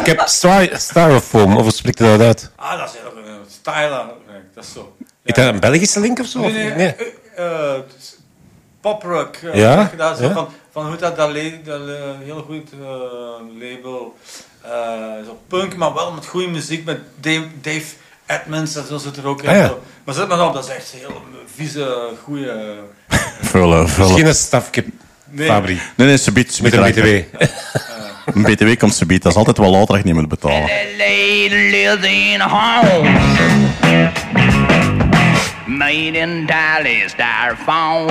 ik heb Sty- Styrofoam, of hoe spreekt je dat uit? Ah, dat is heel Styler. Nee, dat is zo. Is dat een Belgische link of zo? Nee, nee. nee. eh, eh, het is poprock. eh, Ja, dat, zo van, van hoe dat, dat, le- dat heel goed eh, label. zo punk, maar wel met goede muziek. Met Dave, Dave Edmonds en zo zit er ook in. Ah, ja. Maar zet maar op, dat is echt heel vieze, goede. Vullen, vullen. Misschien een Stafke Nee. Fabri. Nee, nee, subiet. Met een BTW. Een BTW komt subiet. Dat is altijd wel later dat je niet moet betalen. Made in Dali styrofoam.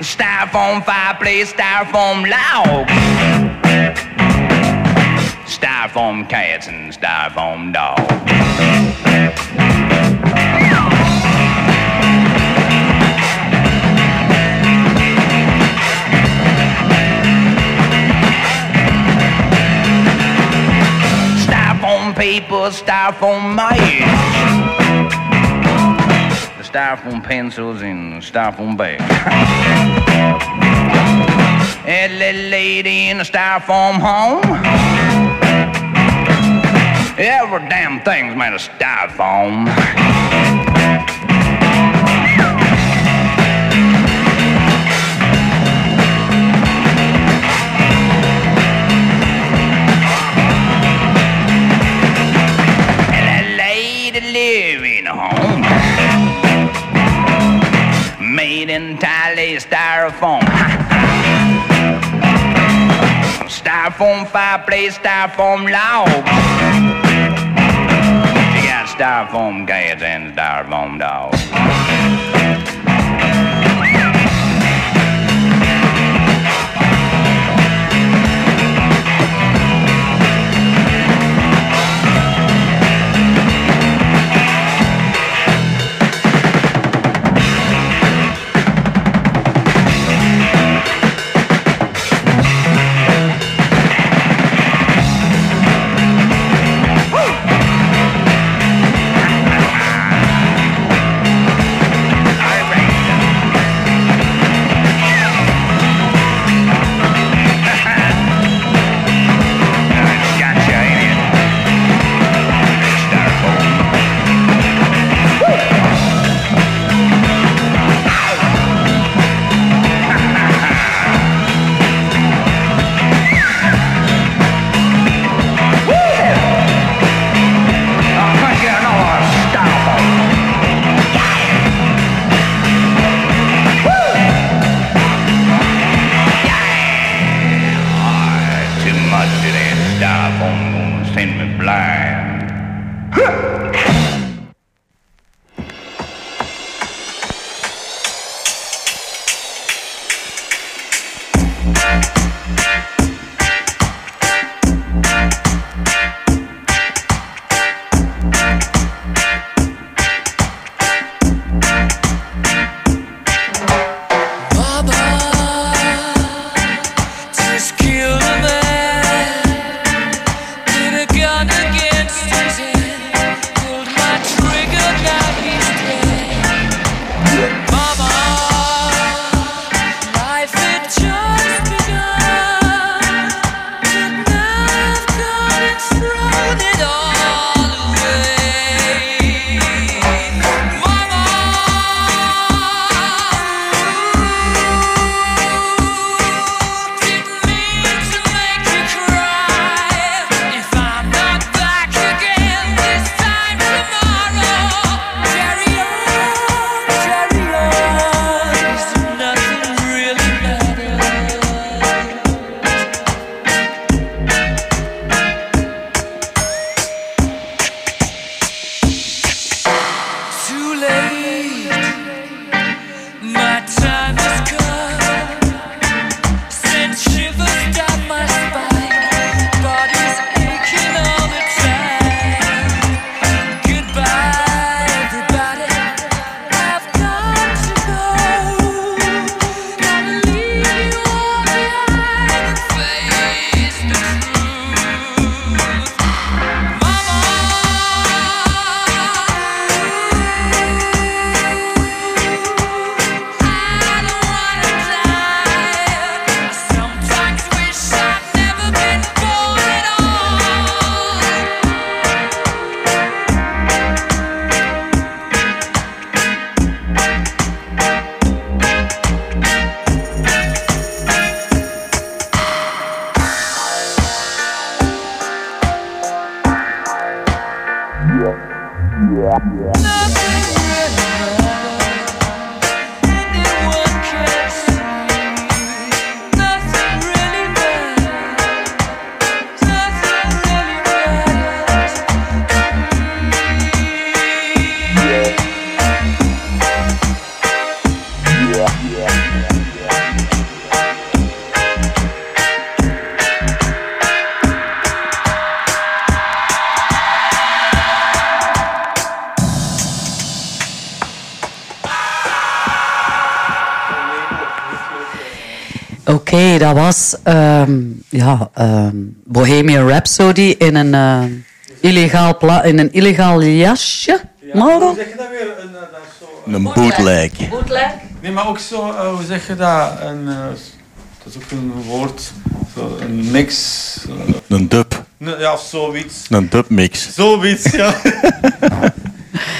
Styrofoam fireplace, styrofoam logs, styrofoam cats and styrofoam dogs. Styrofoam paper, styrofoam mice. The styrofoam pencils the styrofoam bag. And little lady in a styrofoam home. Every damn thing's made of styrofoam. Made entirely styrofoam. styrofoam fireplace, styrofoam logs. She got styrofoam cats and styrofoam dogs. Ja, ehm, Bohemian Rhapsody in een, eh, illegaal pla- in een illegaal jasje. Mauro? Hoe zeg je dat weer? Een, eh, dat zo, Een bootleg. Nee, maar ook zo, eh, hoe zeg je dat? Een, eh, dat is ook een woord. Zo, een mix. eh, Een dub. ja, of zoiets. Een dubmix. Zoiets, ja.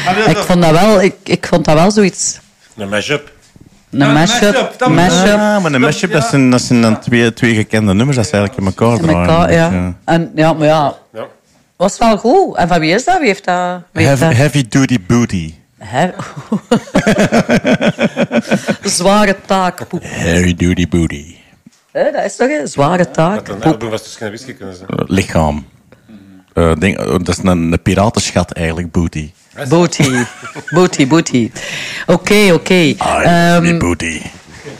Ah, Ik vond dat wel, ik, ik vond dat wel zoiets. Een mashup. Een mashup. mashup, dat- mashup. Ja, maar een mashup, dat zijn, dat zijn dan twee, twee gekende nummers dat ze eigenlijk in elkaar In draaien. elkaar, Dus, ja. En, ja, maar ja, Ja. was wel goed. En van wie is dat? Wie heeft dat? Wie heeft Heavy, dat? heavy duty booty. Hè? Zware taak. poep. Heavy duty booty. Hè, dat is toch een zware taak. Een poep. album was dus geen whisky kunnen zijn. Lichaam. Eh, ding, eh, dat is een, een piratenschat eigenlijk, booty. Booty. Booty, booty. Oké, oké. Ehm, booty.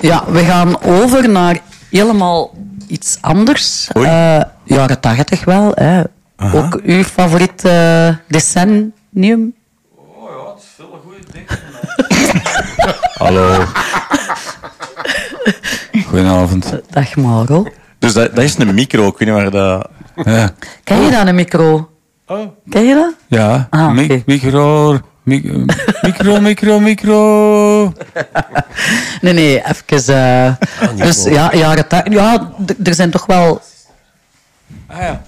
Ja, we gaan over naar helemaal iets anders. Oei. Eh, jaren tachtig wel. Hè. Aha. Ook uw favoriet eh, decennium? Oh ja, het is veel goede dingen. Hallo. Goedenavond. Dag Mauro. Dus dat, dat is een micro, ik weet niet waar dat... Ja, Ken je dat, een micro? Oh. Ken je dat? ja. Ah, Mi- micro, mi- micro, micro, micro. Nee, nee, even. eh, dus ja, jaren tachtig. Ja, er zijn toch wel Ah ja.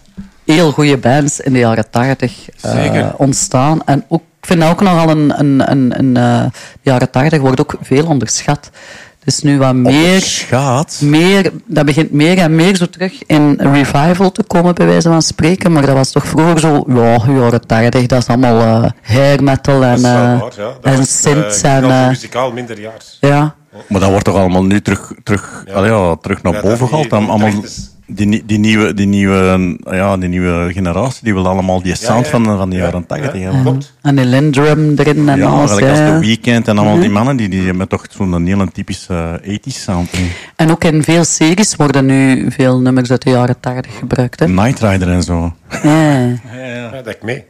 heel goede bands in de jaren tachtig eh, Zeker. ontstaan. En ook, ik vind dat ook nogal een... een, een, een eh, de jaren tachtig wordt ook veel onderschat. Dus nu wat meer... Schaat. meer, dat begint meer en meer zo terug in revival te komen, bij wijze van spreken. Maar dat was toch vroeger zo, ja, jaren 80, dat is allemaal eh hair metal en, is eh waar, ja. Dat en was, synths eh, en... nog muzikaal minderjaars. ja. Maar dat wordt toch allemaal nu terug, terug, allee, ja, terug naar Ja, boven gehaald? allemaal is- die, die, nieuwe, die, nieuwe, ja, die nieuwe generatie die wil allemaal die sound ja. van, de- van de jaren 80 hebben. En die Lindrum erin en Ja, alles. gelijk als. The Weeknd en allemaal Mhm. die mannen, die, die hebben toch zo'n hele typische 80s sound. in. En ook in veel series worden nu veel nummers uit de jaren 80 gebruikt. Hè? Knight Rider en zo. Ja. Ja, dat ik mee.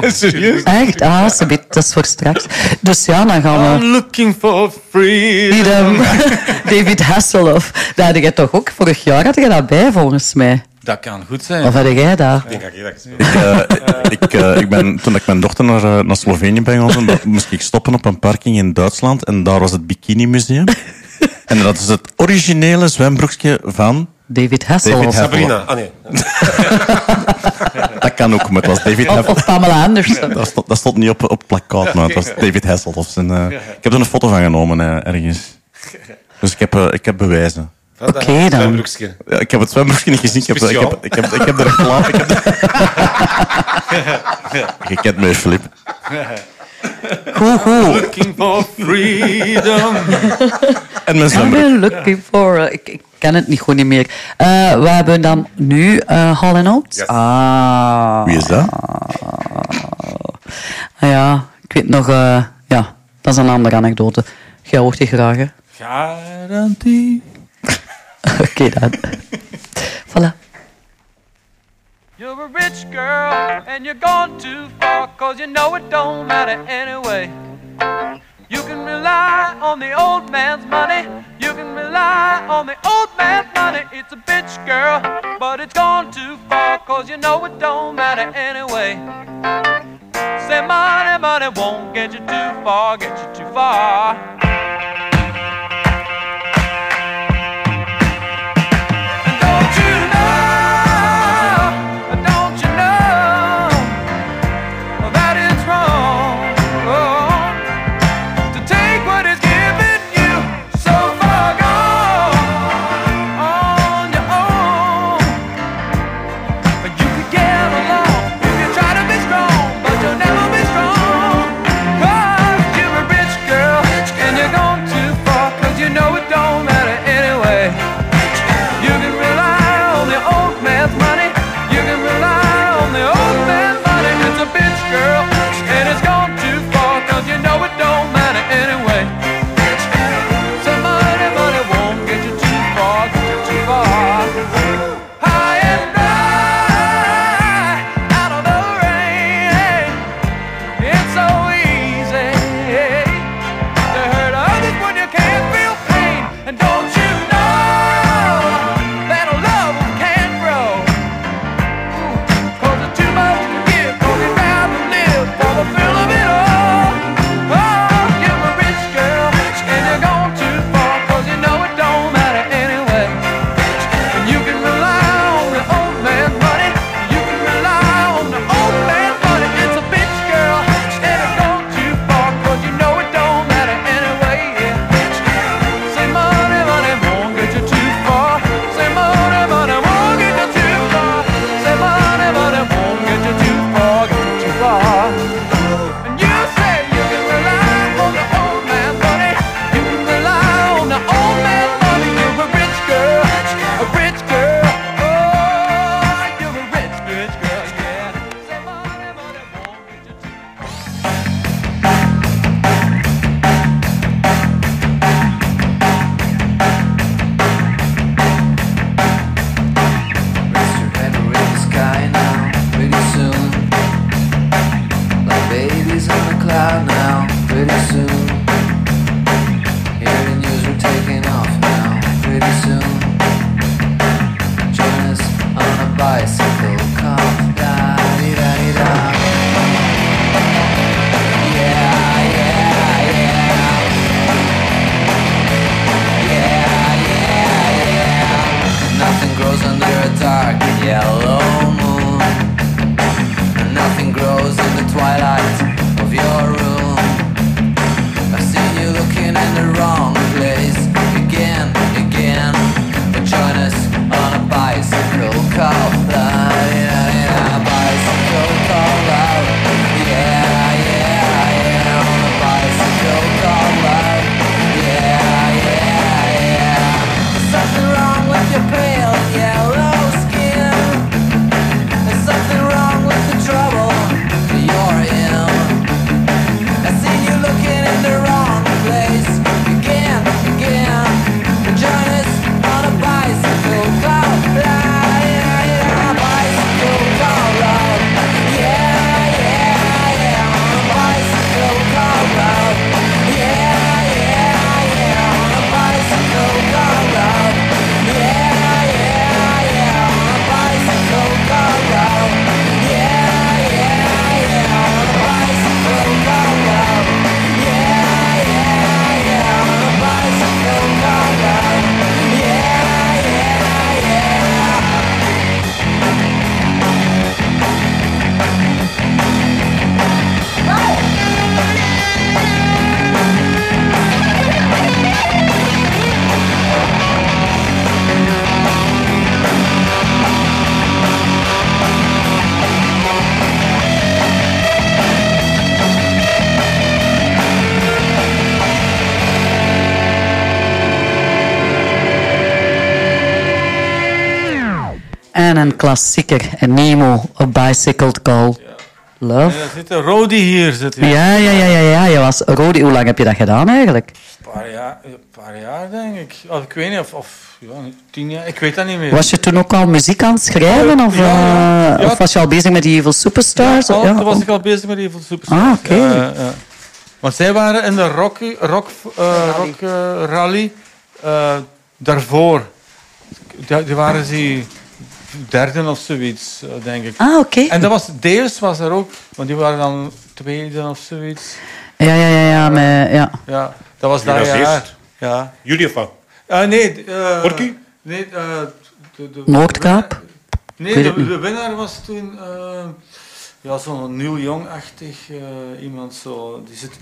Serieus? Echt? Ah, ze dat is voor straks. Dus ja, dan gaan we... looking for freedom. Freedom. David Hasselhoff. Daar had je toch ook... Vorig jaar had je dat bij, volgens mij. Dat kan goed zijn. Of had jij daar? Ik denk dat je dat Ik, eh, ik, eh, ik ben, toen ik mijn dochter naar, eh, naar Slovenië ben gegaan, dan moest ik stoppen op een parking in Duitsland. En daar was het Bikini Museum. En dat is het originele zwembroekje van... David Hasselhoff. Sabrina. Ah nee. Dat kan ook, maar het was David Of, Hasselhoff. of Pamela Anderson. Dat stond, dat stond niet op, op plakkaat, maar het was David Hasselhoff. zijn, eh, ik heb er een foto van genomen eh, ergens. Dus ik heb, eh, ik heb bewijzen. Oké dan. Ja, ik heb het zwembroekje niet gezien. Ik heb, ik heb, ik heb, ik heb de reclame. Ik heb de... Je kent me, Filip. Goed, goed. Looking for freedom. En mijn zwembroek. looking for... uh, ik, ik ken het niet goed niet meer. Eh, we hebben dan nu eh Hall Oates. Yes. Ah. Wie is dat? Ah ja, ik weet nog... eh, ja, dat is een andere anekdote. Jij hoort die graag, hè? Garantie. Oké dan. voilà. You're a rich girl and you're gone too far cause you know it don't matter anyway. You can rely on the old man's money. You can rely on the old money. It's a bitch girl, but it's gone too far cause you know it don't matter anyway. Say money, money won't get you too far, get you too far. Klassieker. En Nemo, A Bicycle Called Love. Ja, zit een Rodi hier. Zit hier. Ja, ja, ja, ja, ja. Je was Rodi. Hoe lang heb je dat gedaan eigenlijk? Een paar jaar, een paar jaar denk ik. Of, ik weet niet, of, of ja, tien jaar. Ik weet dat niet meer. Was je toen ook al muziek aan het schrijven? Of, ja, ja. eh, Ja. of was je al bezig met die Evil Superstars? Ja, Of- al- ja, toen was ik al bezig met Evil Superstars. Ah, oké. Ja, ja, ja. Want zij waren in de rock, rock, eh, rock eh, rally eh, daarvoor. Die, die waren ze derde of zoiets, eh, denk ik. Ah, oké. En dat was, Deus was er ook, want die waren dan tweede of zoiets. Ja, ja, ja, ja. Met, ja. Ja, dat was dat jaar. eerst? Ja. Jullie of wat? Eh, nee, Porky? Nee, eh, de, de, Noordkaap? Nee, de, winnaar was toen eh, ja, zo'n Neil Young-achtig eh, iemand. Zo, die zit,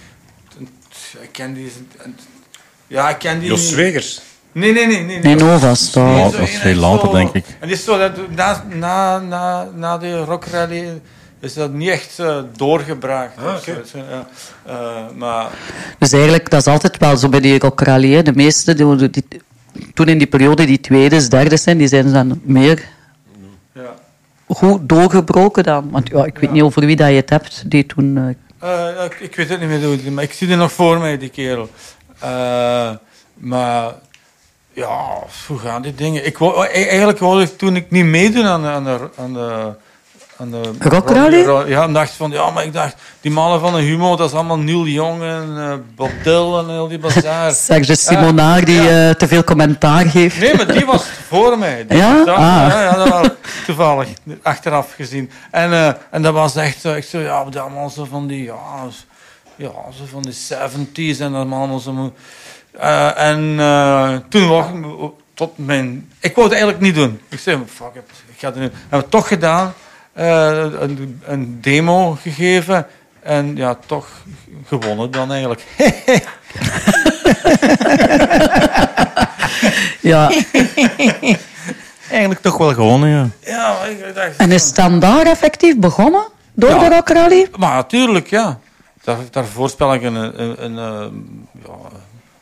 ik ken die. Ja, ik ken die. Jos. Zwegers. Nee, nee, nee. nee, Nee, Novas, toch? Nee, zo dat was een veel echt later, zo- denk ik. En is zo, dat, na, na, na, na de rockrally is dat niet echt eh, doorgebracht. Ah, zo. ja. Eh, maar Dus eigenlijk, dat is altijd wel zo bij die rockrally. hè. De meeste, die, die, toen in die periode die tweede, derde zijn, die zijn dan meer ja. goed doorgebroken dan. Want ja, ik weet niet over wie dat je het hebt, die toen... eh, Eh, ik, ik weet het niet meer, maar ik zie die nog voor mij, die kerel. Eh, maar ja, hoe gaan die dingen? Ik wou, e- eigenlijk wou ik toen ik niet meedoen aan, de- aan de... Aan de aan de Rockrally? Ja, ik dacht van, ja, maar ik dacht, die mannen van de Humo, dat is allemaal Neil Young en eh, Bob Dylan en heel die bazaar. Serge Simonaar, die eh, te veel commentaar geeft. Nee, maar die was voor mij. Die Ja? Ah. ja, ja, dat was toevallig, achteraf gezien. En, eh, en dat was echt, eh, ik zo, ja, dat allemaal zo van die, ja zo van die 70s en dat allemaal zo. Eh, en eh, toen was ik, tot mijn, ik wou het eigenlijk niet doen. Ik zei, fuck it, ik ga het doen. Hebben we het toch gedaan, eh, een, een demo gegeven en ja, toch gewonnen dan eigenlijk. Ja. Eigenlijk toch wel gewonnen, ja. ja, ik dacht... En is het dan daar effectief begonnen? Door Ja. de rockrally? Maar natuurlijk, ja. Daar, daarvoor speel ik een, een, een, eh, ja,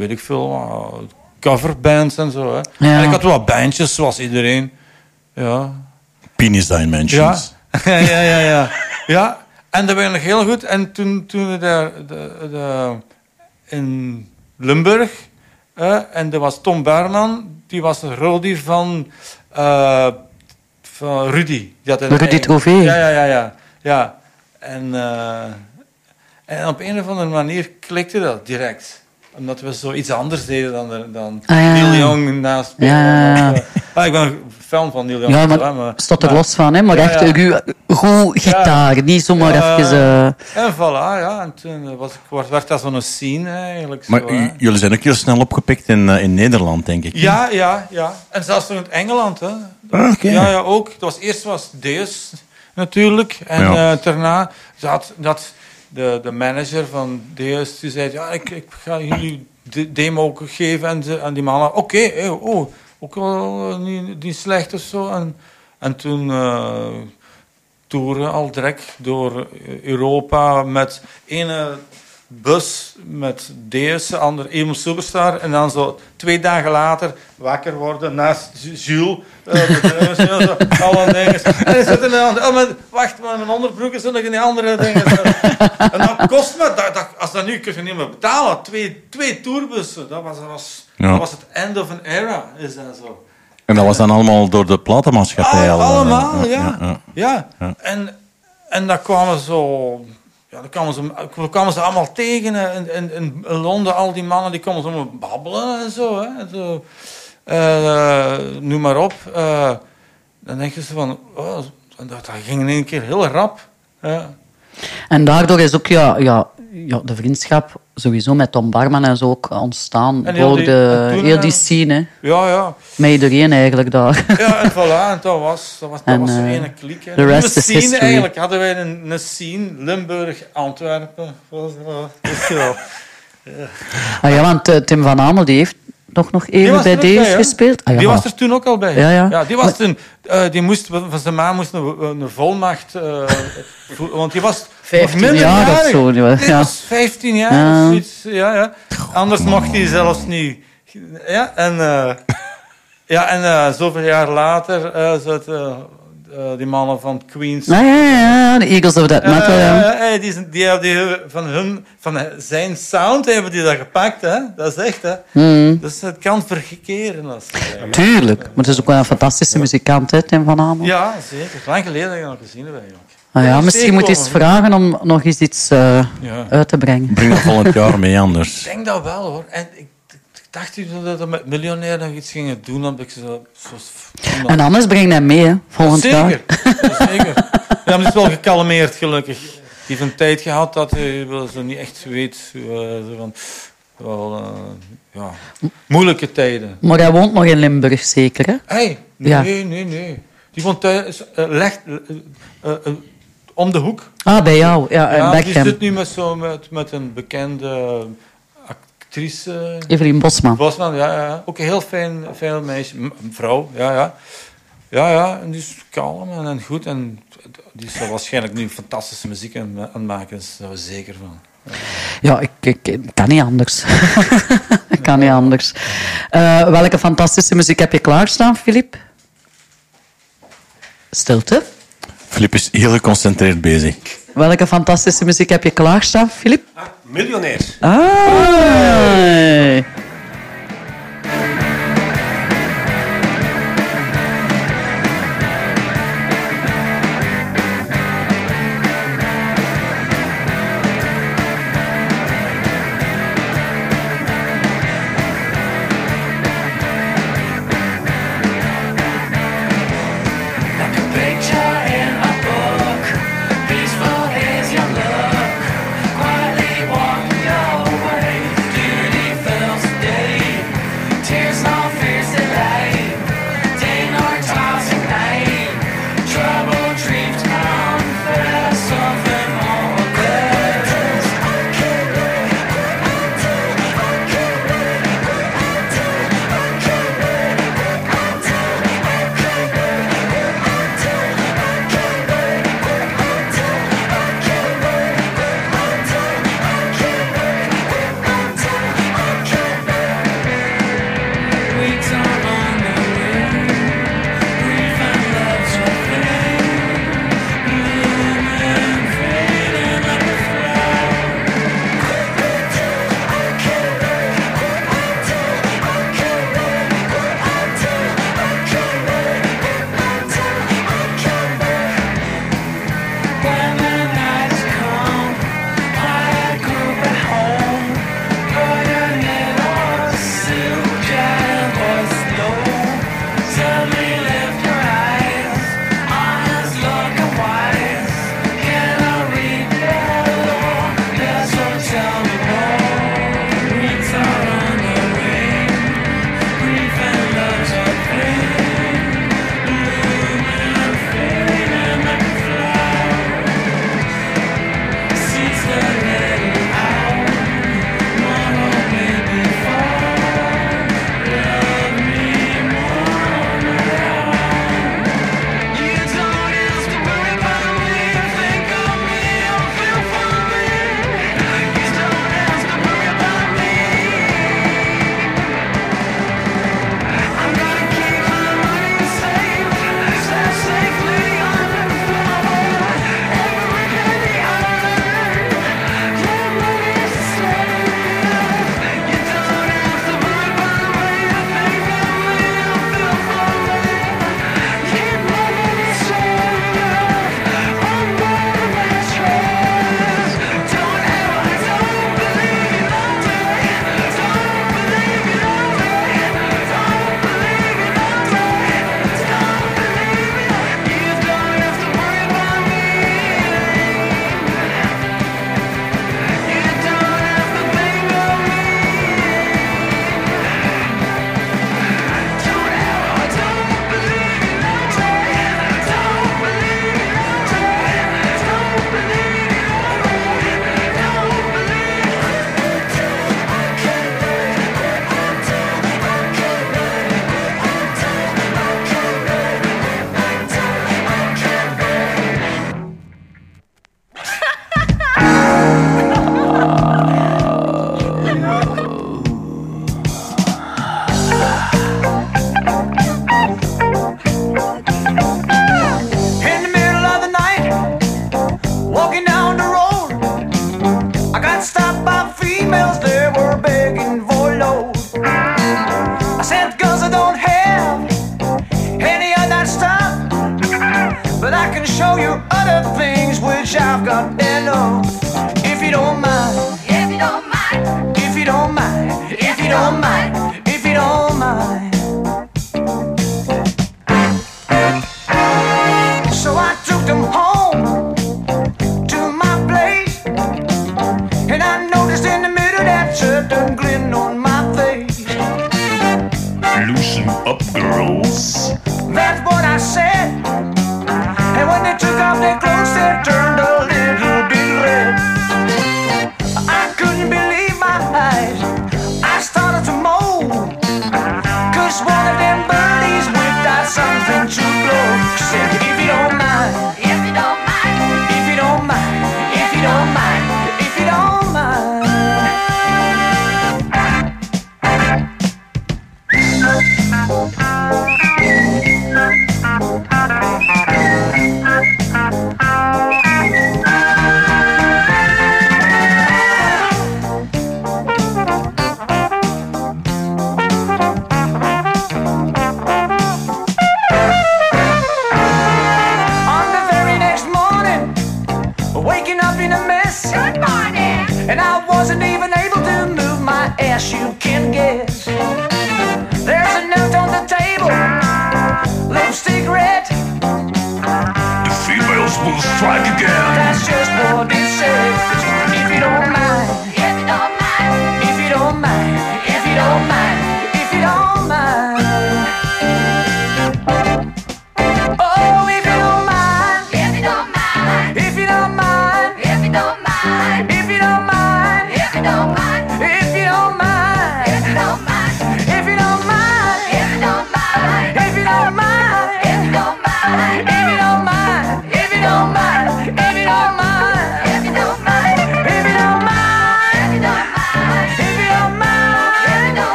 weet ik veel, uh, coverbands en zo. Hè. Ja. En ik had wel bandjes, zoals iedereen. Ja. Penis Dimensions. Ja, ja, ja, ja. Ja, ja. en dat ben ik heel goed. En toen, toen we daar de, de, in Limburg, hè, en er was Tom Berman, die was de Rodi van, eh, van Rudy. Die had een Rudy eigen-. Ja, ja, ja. ja. ja. En, eh, en op een of andere manier klikte dat direct omdat we zoiets anders deden dan, de- dan Ah, ja. Neil Young naast me. Ja, ja, ja. Of, ah, ik ben een fan van Neil Young. Ja, maar staat er los van, hè? Maar Ja, echt goed gitaar, niet zomaar Ja, even... eh, En voilà, ja. En toen was, ik- werd- werd dat zo'n scene eigenlijk. Maar zo, u- jullie zijn ook heel snel opgepikt in, eh, in Nederland, denk ik. Ja, ja, ja. En zelfs nog in Engeland, hè. Ah. Ja, ja, ook. Dat was, eerst was Deus natuurlijk. En Ja. eh, daarna dat, dat de, de manager van Deus die zei: Ja, ik, ik ga jullie de demo geven. En, ze, en die mannen, oké, eh, oh, ook wel eh, niet, niet slecht of zo. En, en toen eh toeren al direct door Europa met ene bus met deze, andere Emo Superstar. En dan zo twee dagen later wakker worden naast Ju- Jules. zo, alle dingen. En dan zit er een, oh, maar, wacht, maar mijn onderbroeken zijn nog in die andere dingen. En dat kost me, dat, dat, als dat nu kun je niet meer betalen, twee, twee tourbussen. Dat was, dat, was, Ja. dat was het end of an era, is dat zo. En dat was dan allemaal door de platenmaatschappij al. eh, Allemaal, ja. ja. Ja, Ja. En, en daar kwamen zo... Ja, daar kwamen ze, daar kwamen ze allemaal tegen in, in, in Londen. Al die mannen die kwamen zo maar babbelen en zo. Hè. Zo eh, noem maar op. Eh, dan denk je zo van... Oh, dat, ging in één keer heel rap. En daardoor is ook ja, ja, ja, de vriendschap sowieso met Tom Barman en zo ook ontstaan. En heel die- de, en toen, heel eh, die scene. Ja, ja. Met iedereen eigenlijk daar. Ja, en voilà, en dat was, dat was, dat En, was zo'n eh, ene kliek. hè. the rest is scene history. Eigenlijk hadden wij een, een scene, Limburg, Antwerpen. Was. Ja. Ah ja, want eh, Tim van Amel die heeft toch nog even bij ook Deus bij, hè? gespeeld. Ah, ja. Die was er toen ook al bij. Ja, ja. die was Maar- toen, die moest, van zijn ma moest een, een volmacht, vo- want die was 15 nog jaar of zo, ja. was 15 jaar Ja. of zoiets. Ja, ja. Anders mocht hij zelfs niet. Ja, en, eh, ja, en eh, zoveel jaar later, het, eh, eh, die mannen van Queens. Ja, ja, ja, de Eagles of That Metal, ja. Die, die hebben van, hun, van zijn sound hebben die dat gepakt, hè? Dat is echt, hè? Mm. Dus het kan verkeren als het. Tuurlijk, maar het is ook wel een fantastische muzikant, hè, Tim van Amel. Ja, zeker. Lang geleden dat je nog gezien eigenlijk. Ah, ja, Ja, misschien zeker moet je eens vragen om nog eens iets eh, Ja. uit te brengen. Breng dat volgend jaar mee anders. Ik denk dat wel, hoor. En ik, ik dacht dat we met miljonair nog iets gingen doen, omdat ik zo... zo En anders breng hem mee, hè, volgend zeker. jaar. Ja, zeker. Hebben het wel gekalmeerd, gelukkig. Die heeft een tijd gehad dat hij wel zo niet echt weet... eh, zo van, wel, eh, ja, moeilijke tijden. Maar hij woont nog in Limburg, zeker, hè? Hey, nee, Ja. nee, nee. Die woont thuis, legt, om de hoek. Ah, bij jou, ja, ja, die Beckham. zit nu met, zo, met, met een bekende actrice. Evelien Bosman. Bosman, ja, ja. Ook een heel fijn, fijn meisje. Vrouw, ja, ja. Ja, ja, en die is kalm en, en goed. En die zal waarschijnlijk nu fantastische muziek aan, maken. Daar zijn we zeker van. Ja, ik, ik, ik kan niet anders. ik kan niet anders. Eh, welke fantastische muziek heb je klaarstaan, Filip? Stilte. Filip is heel geconcentreerd bezig. Welke fantastische muziek heb je klaarstaan, Filip? Miljonair. Ah.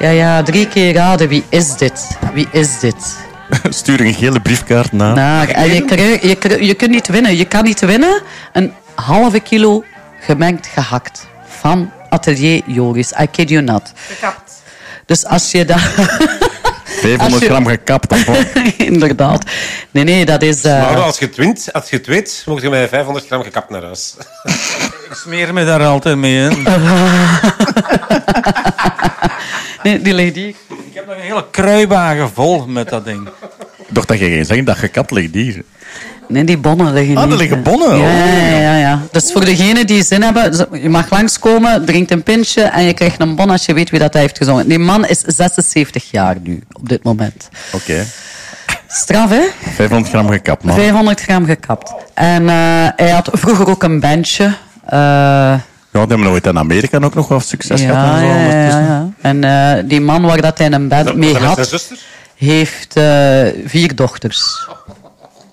Ja, ja, drie keer raden. Wie is dit? Wie is dit? Stuur een gele briefkaart na. Nou, en je, krijg- je, krijg- je kunt niet winnen. Je kan niet winnen. Een halve kilo gemengd gehakt van Atelier Joris. I kid you not. Gekapt. Dus als je dat... 500 Als je- gram gekapt. Of? Inderdaad. Nee, nee, dat is... eh, Maar als je het wint, als je het weet, mocht je met 500 gram gekapt naar huis. Ik smeer me daar altijd mee in. Nee, die ligt hier. Ik heb nog een hele kruiwagen vol met dat ding. Ik dacht dat je ging zeggen dat gekapt ligt hier. Nee, die bonnen liggen Ah, er liggen bonnen? Ja, Oh. ja, ja, ja. Dus voor degenen die zin hebben, je mag langskomen, drinkt een pintje en je krijgt een bon als je weet wie dat hij heeft gezongen. Die man is 76 jaar nu, op dit moment. Oké. Straf, hè? 500 gram gekapt, man. 500 gram gekapt. En eh, hij had vroeger ook een bandje. eh, Ja, die hebben nooit in Amerika ook nog wel succes gehad. En, zo, ja, ja, en eh, die man waar dat hij een band mee dat had, heeft eh, vier dochters.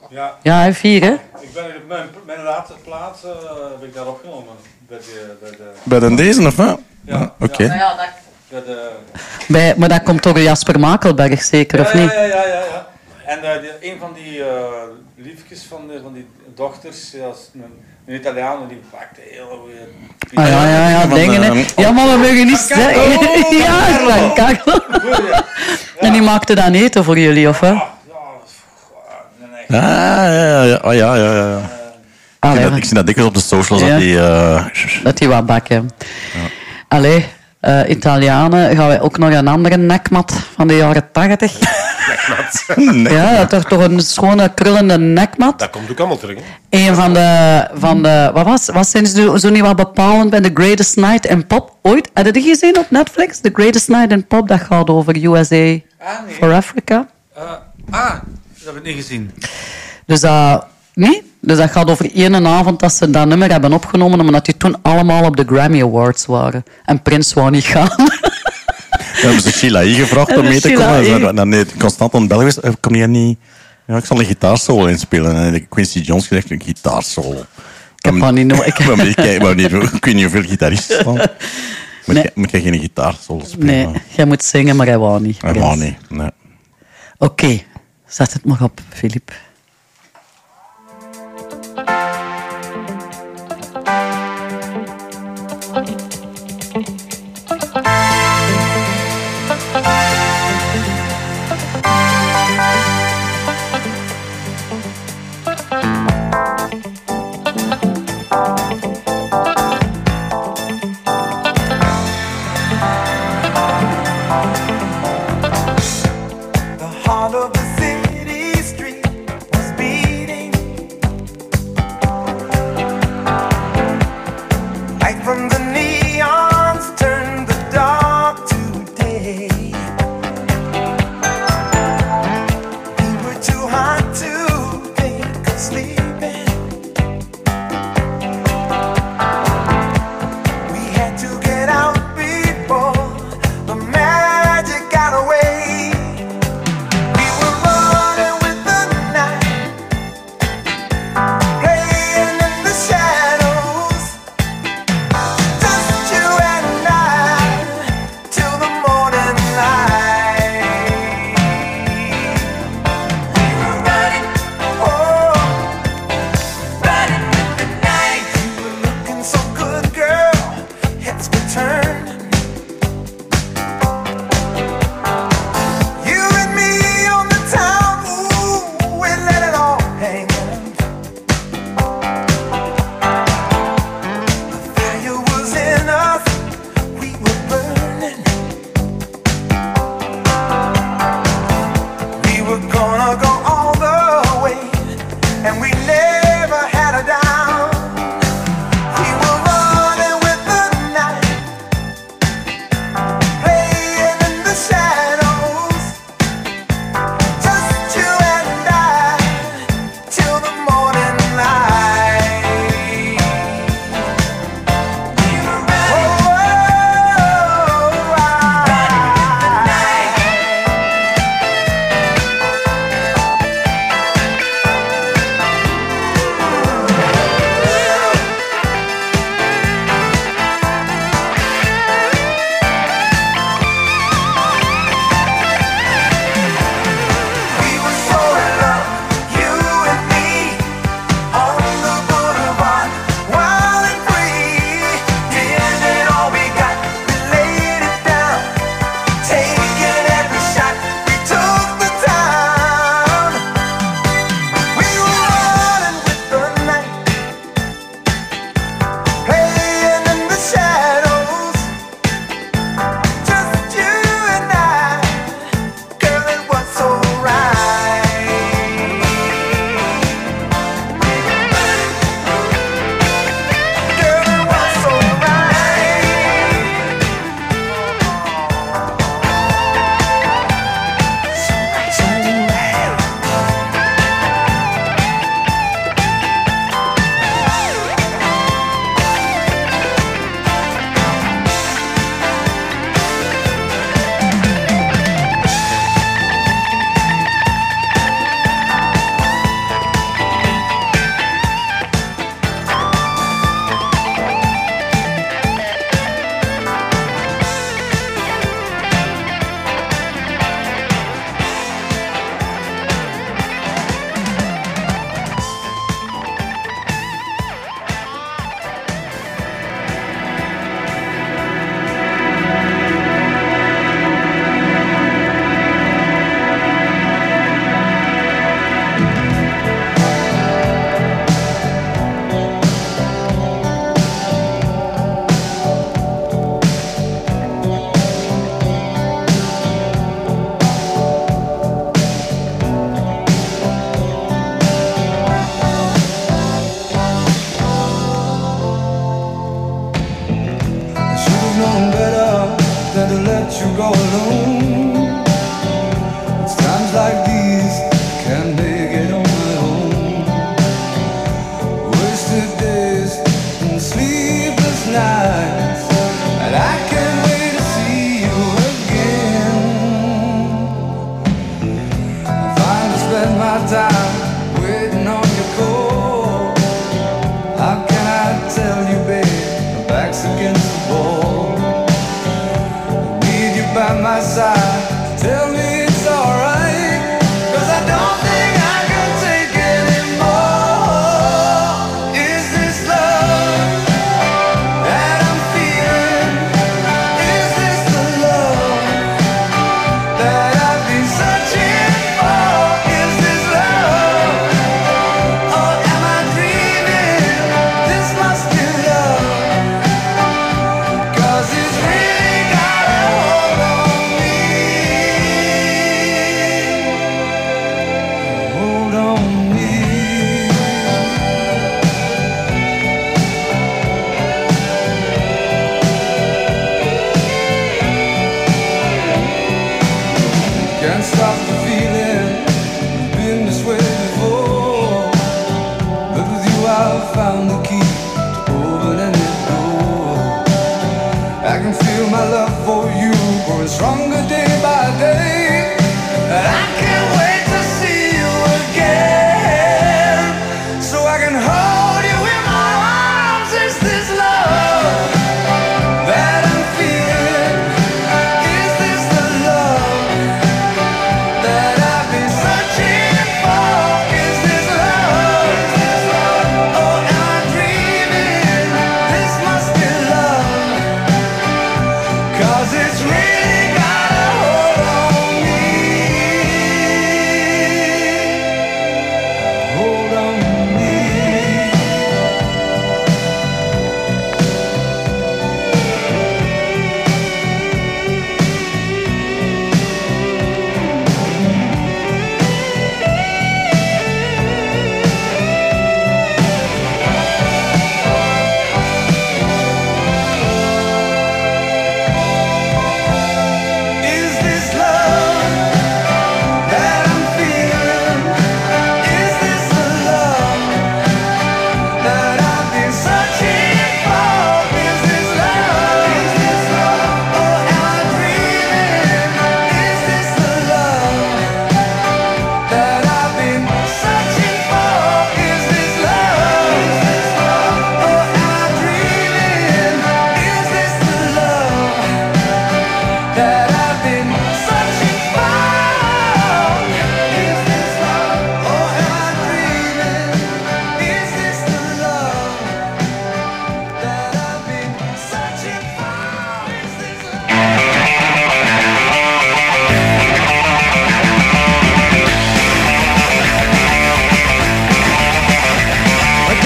Ja. Ja, hij heeft vier, hè? Ik ben mijn, mijn laatste plaats eh, heb ik daar opgenomen. Bij de, bij de, Bij de deze, of wat? Ja. Oké. bij de, Bij, maar dat komt door Jasper Makelberg, zeker, of ja, niet? Ja, ja, ja. ja. En eh, die, een van die eh, liefjes van, de, van die dochters, een, een Italiaan, die pakte heel goede Ah, ja, ja, ja, Van, dingen, hè. eh, Ja, maar we mogen niet zeggen. Ja, Carlo. En die maakte dat eten voor jullie, of hè? Ah, ja, ja, ja. Ja, ja, ja. Ik zie, dat, ik zie dat dikwijls op de socials, Ja. dat die... eh, Dat die wat bakken. Allee, eh, Italianen, gaan wij ook nog een andere nekmat van de jaren 80? Ja, dat is toch een schone, krullende nekmat. Dat komt ook allemaal terug. Hè? Een van de, van de wat was, wat zijn ze zo niet wat bepalend bij The Greatest Night in Pop ooit? Heb je die gezien op Netflix? The Greatest Night in Pop, dat gaat over USA Ah, nee. for Africa. Eh, ah, dat heb ik niet gezien. Dus dat, nee? Dus dat gaat over één avond dat ze dat nummer hebben opgenomen, omdat die toen allemaal op de Grammy Awards waren. En Prince wou niet gaan. Dan hebben ze Sheila I gevraagd om mee te komen. Dan nee, constant aan geweest. eh, Kom je niet... Ja, ik zal een gitaarsolo inspelen. En Quincy Jones gezegd, een gitaarsolo. Ik heb dat niet nodig. Ik, ik, weet niet, hoeveel gitaristen staan. Moet, Nee. moet je geen gitaar solo spelen? Nee, jij moet zingen, maar hij wou niet. Hij Prins. wou niet. Nee. Oké, zet het maar op, Filip.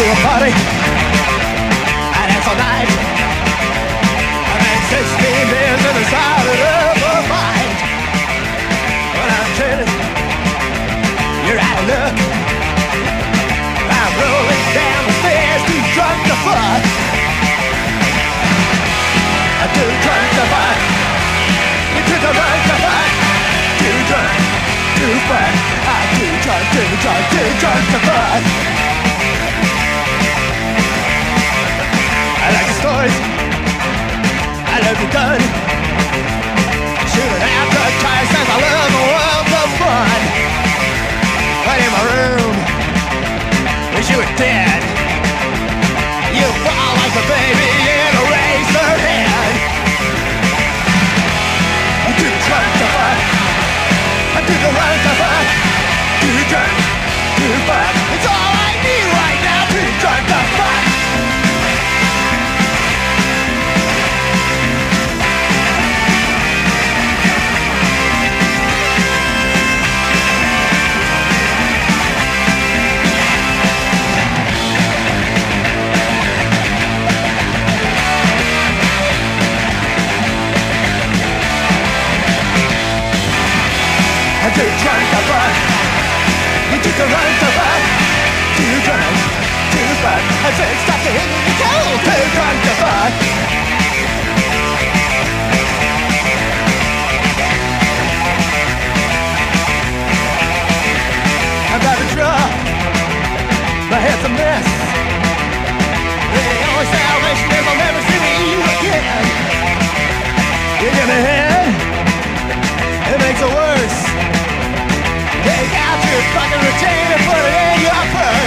To a party and it's all night. I made 16 beers and decided up a fight. When I'm telling you're out of luck. I'm rolling down the stairs, too drunk to fuck. I'm too drunk to fuck. You're too drunk to fuck. Too drunk to fuck. I'm too drunk, too drunk, too drunk to fuck. Like the stories. I love the gun. Shooting advertisements. I love the world of fun. Right in my room. Wish you were dead. You fall like a baby in a razor head. I'm too drunk to fuck. I'm too drunk to fuck. Too drunk to fuck. It's all I need right now. Too drunk to too drunk to fuck. You took a run to fuck. Too drunk to fuck. I said stop it. Cold. Too drunk to fuck. I'm to drop. My head's a mess. The only salvation is I'll never see you again. You give me head. It makes it worse. Take out your fucking and put it in your purse.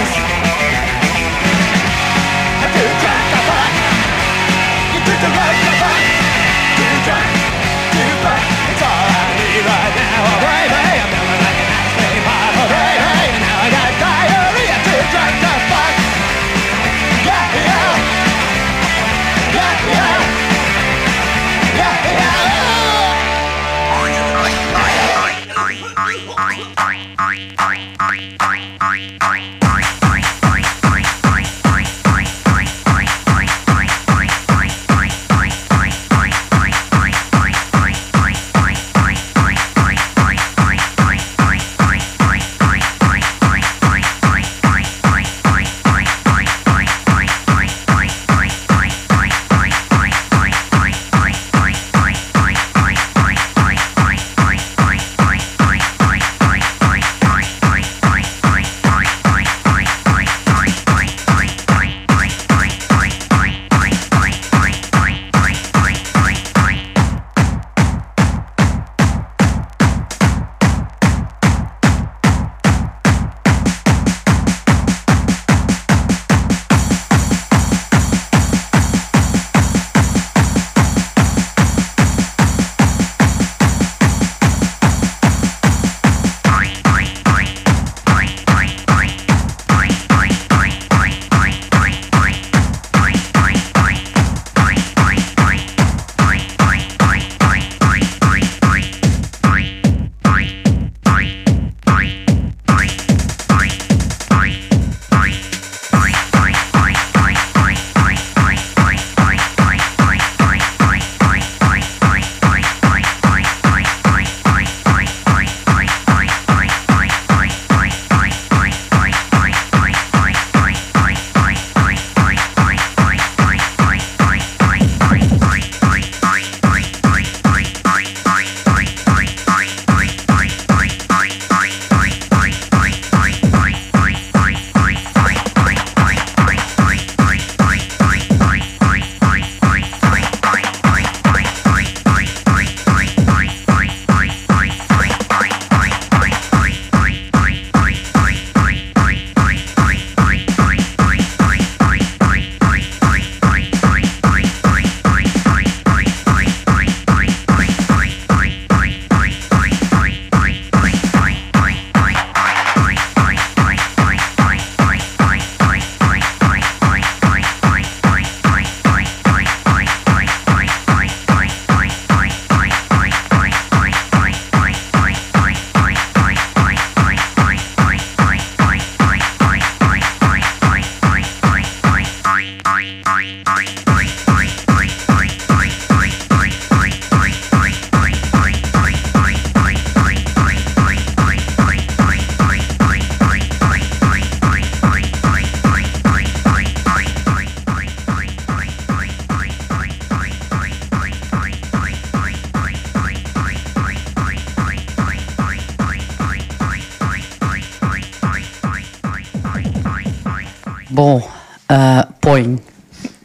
Bon, eh Poing.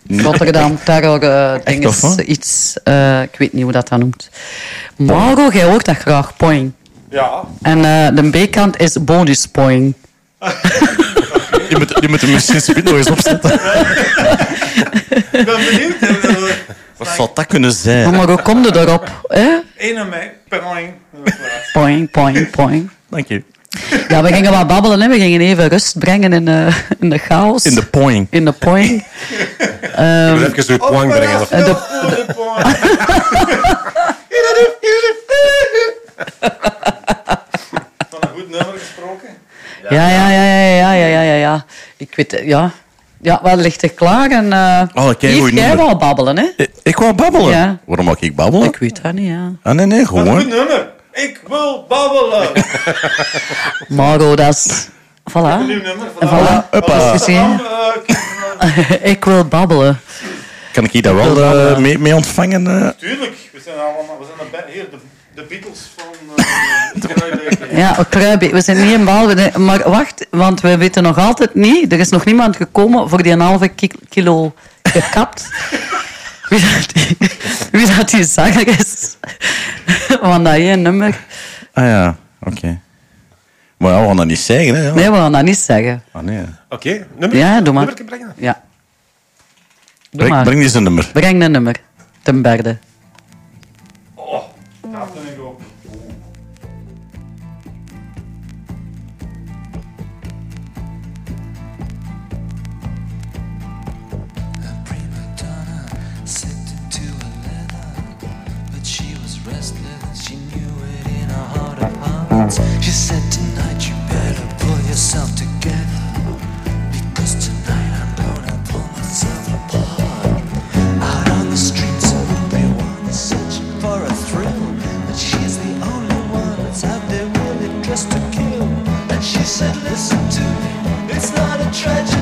Rotterdam, terror, eh ding of wat? is iets... eh, ik weet niet hoe dat dat noemt. Margot, jij hoort dat graag, Poing. Ja. En eh, de B-kant is bonus Poing. Je moet, je moet hem misschien speed nog eens opzetten. Ik ben benieuwd. Wat zou dat kunnen zijn? Maar hoe kom je erop? Hè? Eén aan mij. Poing, poing, poing. Dank je. Ja, we gingen wat babbelen. Hè. We gingen even rust brengen in, uh, in de chaos. In de poing. In de poing. um, even eh, de poing brengen. Of... De, de... Van een goed nummer gesproken. Ja, ja, ja, ja, ja, ja, ja, ja. Ik weet, eh, ja. Ja, wel ligt er klaar. En, uh, oh, hier, jij wou babbelen, hè? Ik, ik wou babbelen? Waarom mag ik babbelen? Ik weet dat niet, ja. Ah, nee, nee, gewoon. Een goed nummer. Ik wil babbelen. Margot, dat is... Voilà. Een nieuw nummer. Voilà. voilà. Hoppa. Ik wil babbelen. Kan ik hier daar wel eh, mee, mee ontvangen? eh? Tuurlijk. We zijn allemaal... We zijn de, hier, de, de Beatles van... eh, Kruideken. Ja, een kruibe. We zijn niet in bal. we- Maar wacht, want we weten nog altijd niet. Er is nog niemand gekomen voor die een halve ki- kilo gekapt. Wie dat die, wie dat die zanger is. Van dat één nummer. Ah ja, oké. Maar ja, we gaan dat niet zeggen, hè? Ja. Nee, we gaan dat niet zeggen. Ah, nee. Oké, nummer? Ja, doe maar. Nummerke brengen? Ja. Doe Breng, maar. breng eens een nummer. Breng een nummer. Ten berde. Hearts. She said, Tonight you better pull yourself together, because tonight I'm gonna pull myself apart. Out on the streets, everyone's searching for a thrill, but she's the only one that's out there really dressed to kill. And she said, Listen to me, it's not a tragedy.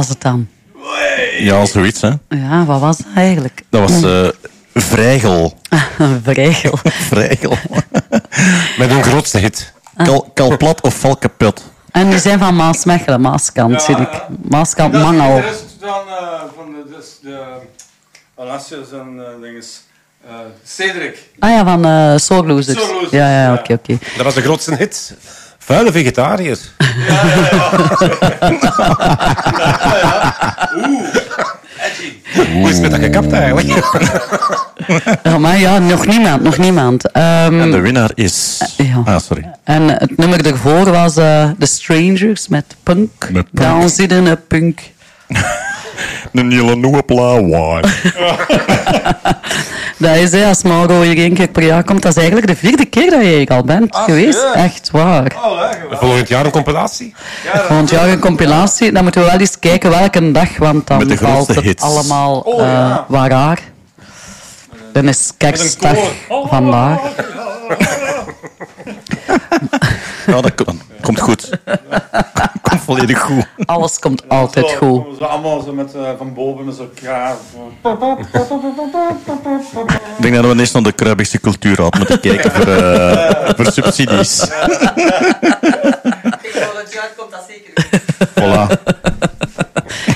Was het dan. Ja, zoiets, hè. Ja, wat was dat eigenlijk? Dat was eh Vrijgel. Vrijgel. Vrijgel. Met een grootste hit. Kal, kalplat of val kapot? En die zijn van Maasmechelen, Maaskant, zie ik. Maaskant, is Mangel. de rest van, eh, van de, dus de Alassias en uh, dinges. Eh, Cedric. Ah ja, van uh, Soul Losers. Soul Losers, Ja, ja, ja. oké, oké. Dat was de grootste hit. Vuile vegetariërs. Hoe is het met dat gekapt eigenlijk? Ja, maar ja, nog niemand, nog niemand. Ehm, En de winnaar is... ja. Ah, sorry. En het nummer ervoor was eh The Strangers met Punk. Met Punk. Dan zit er een Punk. Een hele nieuwe plaat. Dat is, hè, als Mauro hier één keer per jaar komt, dat is eigenlijk de vierde keer dat je hier al bent Ah, geweest. Echt waar. Volgend jaar een compilatie? Volgend jaar een compilatie. Dan moeten we wel eens kijken welke dag, want dan Met de valt grootste het hits. allemaal Oh, eh ja. waar raar. Dan is kerstdag vandaag. Ja, dat komt, komt goed. komt volledig goed. Alles komt altijd Zo, goed. Zo allemaal zo met, eh, van boven met zo'n. Ik denk dat we eerst naar de Kruibigse cultuur hadden moeten kijken voor, eh, voor subsidies. Voilà.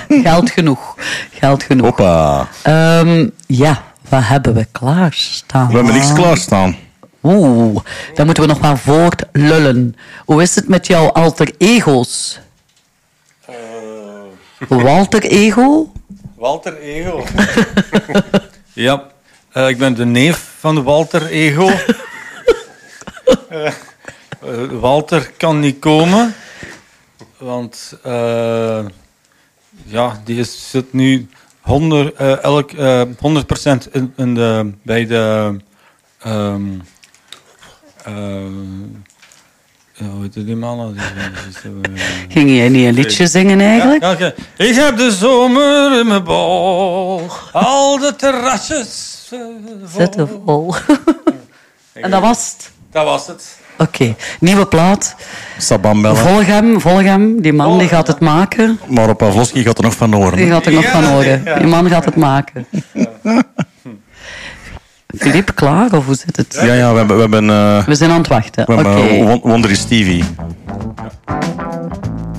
Geld genoeg. Geld genoeg. Hoppa. Ehm, ja, wat hebben we klaarstaan? We hebben niks klaarstaan. Oeh, dan moeten we nog maar voort lullen. Hoe is het met jouw alter ego's? Walter Ego? Walter Ego. ja, eh, ik ben de neef van Walter Ego. Eh, eh, Walter kan niet komen, want eh, ja, die is, zit nu 100, eh, elk, eh 100% in, in de, bij de. ehm, eh, hoe heet die mannen? Die, Ging jij niet een liedje zingen eigenlijk? Ja. Ik heb de zomer in mijn bol. Al de terrasjes eh, vol. Zitten vol. en dat was het? Dat was het. Oké, nieuwe plaat. Sabam bellen. Volg hem, volg hem. Die man die gaat het maken. Maar op Pavlovski gaat er nog van horen. Die gaat er nog van horen. Die man gaat het maken. Filip, klaar of hoe zit het? Ja, ja, we hebben... We, hebben, eh, We zijn aan het wachten. we Oké. hebben eh, Won- Wonder is Stevie. I'm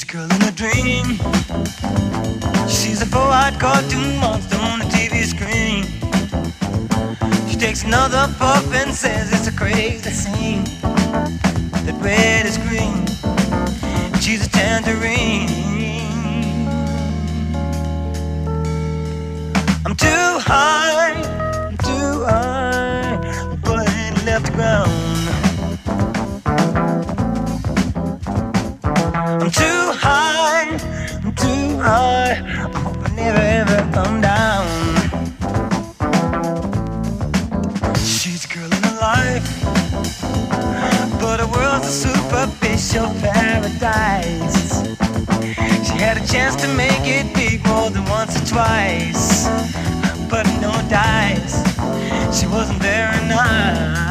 She's a girl in a dream. She's a four-eyed cartoon monster on the TV screen. She takes another puff and says it's a crazy scene. That red is green. She's a tangerine. I'm too high, I'm too high, but left ground. Come down. She's a girl in her life, but her world's a superficial paradise. She had a chance to make it big more than once or twice, but no dice. She wasn't very nice.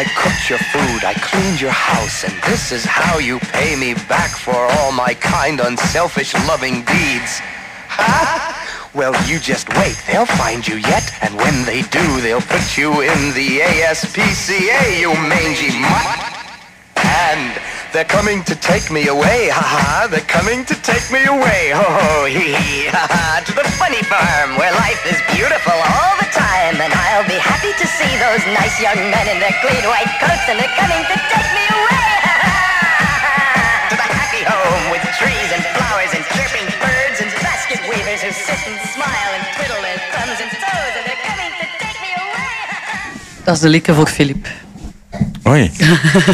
I cooked your food, I cleaned your house, and this is how you pay me back for all my kind, unselfish, loving deeds. Huh? Well, you just wait, they'll find you yet, and when they do, they'll put you in the ASPCA, you mangy mutt. And they're coming to take me away, ha ha. they're coming to take me away, ho ho, hee hee, haha, to the funny farm where life is beautiful all the time, and I'll be happy to see those nice young men in their clean white coats, and they're coming to take me away, to the happy home with trees and flowers and chirping birds and basket weavers who sit and smile and twiddle their thumbs and toes, and they're coming to take me away. Dat is de lieke voor Filip. Oei.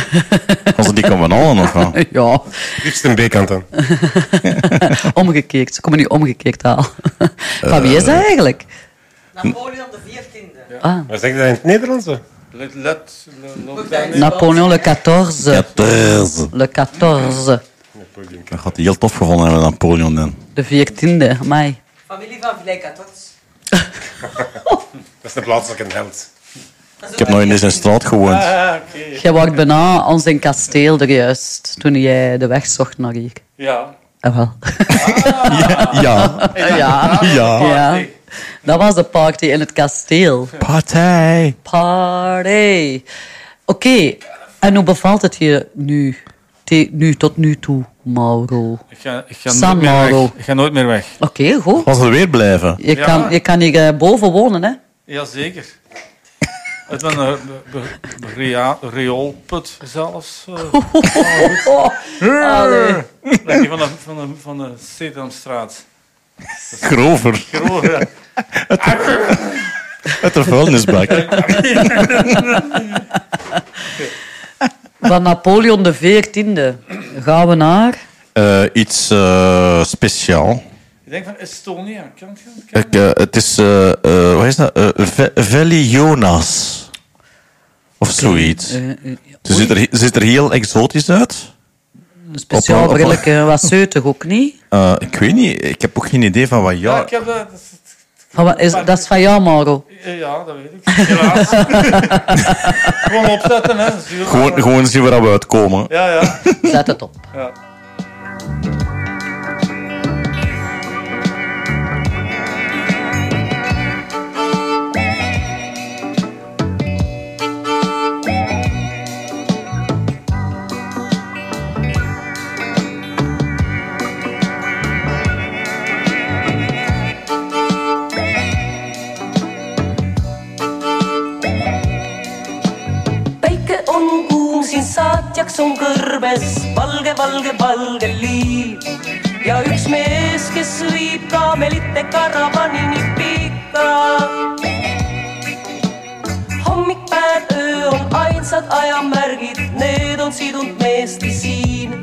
Als die komen allen of wat? ja. Liefst een B-kant dan. omgekeerd. Ze komen nu omgekeerd halen. Van wie is dat eigenlijk? Napoleon de 14e. Ah. Maar zeg je dat in het Nederlands? Let, let, let, Napoleon le 14. 14. Le 14. Dat gaat hij heel tof gevonden hebben, Napoleon dan. De 14e, mei. Familie van Vlijkatorts. Dat is de plaatselijke held. Ik heb nog in deze straat gewoond. Jij wordt bijna ons in kasteel er juist, toen jij de weg zocht naar hier. Ja. Ah, wel. Ja. Ja. ja. Ja. Ja. Dat was de party in het kasteel. Partij. Party. Oké, en hoe bevalt het je nu, te- nu tot nu toe, Mauro? Ik ga, ik ga, San nooit meer weg. Ik ga nooit meer weg. Oké, goed. Was er weer blijven? Je, Ja. kan, je kan hier eh, boven wonen, hè? Jazeker. Uit be- ria- rioolput zelfs. die van de, van de, van de Sesamstraat. Grover. Grover, ja. Uit de vuilnisbak. Van Napoleon de 14e gaan we naar... Eh, iets eh, speciaal. Ik denk van Estonia. Kan het? Kan Ik, eh, het is, eh eh wat is dat? Eh Ve- Veli Jonas. Of zoiets. Ze ziet, er, ziet er heel exotisch uit. Een speciaal brilletje, wat zeutig ook niet. Eh, ik weet niet, ik heb ook geen idee van wat Ja, ja. ik heb dat. Van is, dat is van jou, Mauro. Ja, dat weet ik. Helaas. Gewoon opzetten, hè. Gewoon, gewoon zien waar we uitkomen. Ja, ja. Zet het op. ja. Saatjaks on kõrbes valge, valge, valge liiv ja üks mees, kes viib kaamelite karavanini pikka. hommik, päev, öö on ainsad ajamärgid, need on sidunud meesti siin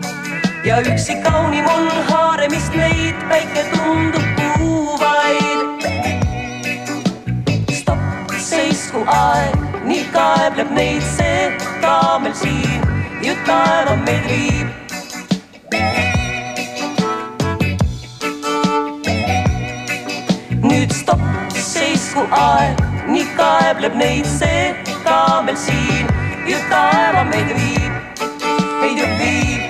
ja üksi kaunim on haaremist neid, päike tundub kuuvaid. stopp, seisku aeg, nii kaebleb neid see kaamel siin ju taeva meid viib. nüüd stopp, seisku aeg, nii kaebleb neid see kaamel siin ju taeva meid viib, meid ju viib.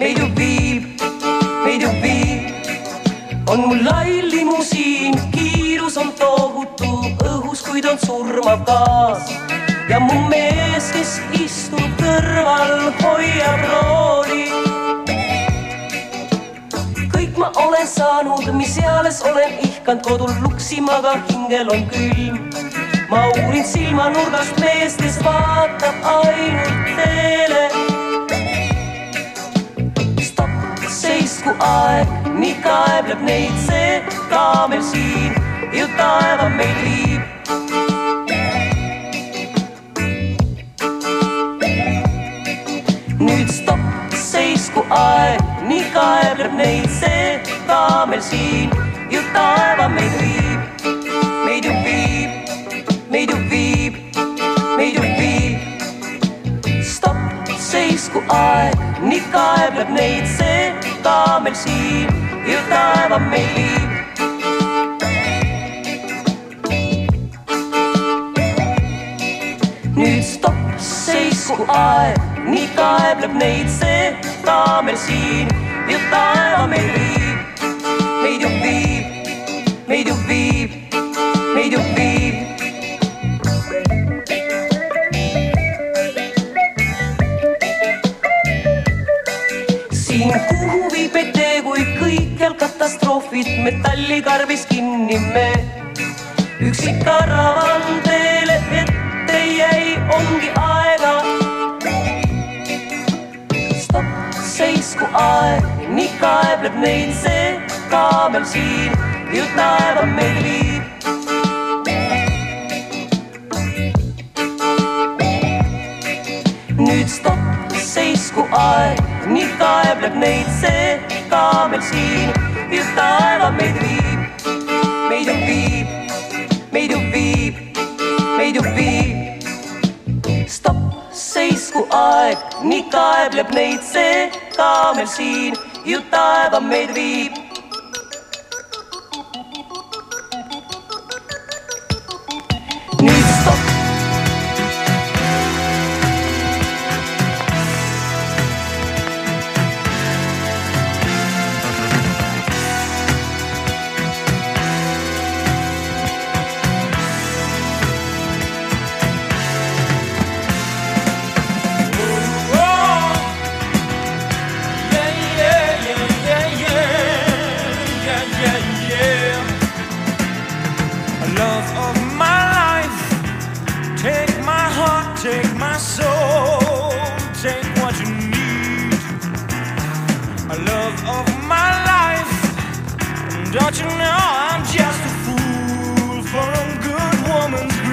meid ju viib, meid ju viib. on mul lai limusiin, kiirus on tohutu õhus, kuid on surmav gaas. Ja mu mees, kes istub kõrval, hoiab rooli kõik ma olen saanud, mis eales olen ihkanud kodul luksima, aga hingel on külm. ma uurin silmanurgast meest, kes vaatab ainult teele. stopp, seisku aeg, nii kaebleb neid see kaamel siin ju taeva meid viib. Nüüd stopp, seisku aeg, nii kaebleb neid see kaamel siin ju taeva meid viib, meid ju viib, meid ju viib, meid ju viib. stopp, seisku aeg, nii kaebleb neid see kaamel siin ju taeva meid viib. nüüd stopp, seisku aeg, nii kaebleb neid see kaamel siin ju taeva meid viib, meid ju viib, meid ju viib, meid ju viib. siin kuhu viib tee, kui kõikjal katastroofid metallikarbis kinni me üksi karavan teele ette jäi, ongi aega. Seisku aeg, nii kaebleb neid see kaamel siin ju taeva meid viib. nüüd stopp, seisku aeg, nii kaebleb neid see kaamel siin ju taeva meid viib, meid ju viib meid ju viib, meid ju viib. stopp, seisku aeg, nii kaebleb neid see kaamel siin ju taeva meid viib. nüüd stopp. Don't you know I'm just a fool for a good woman's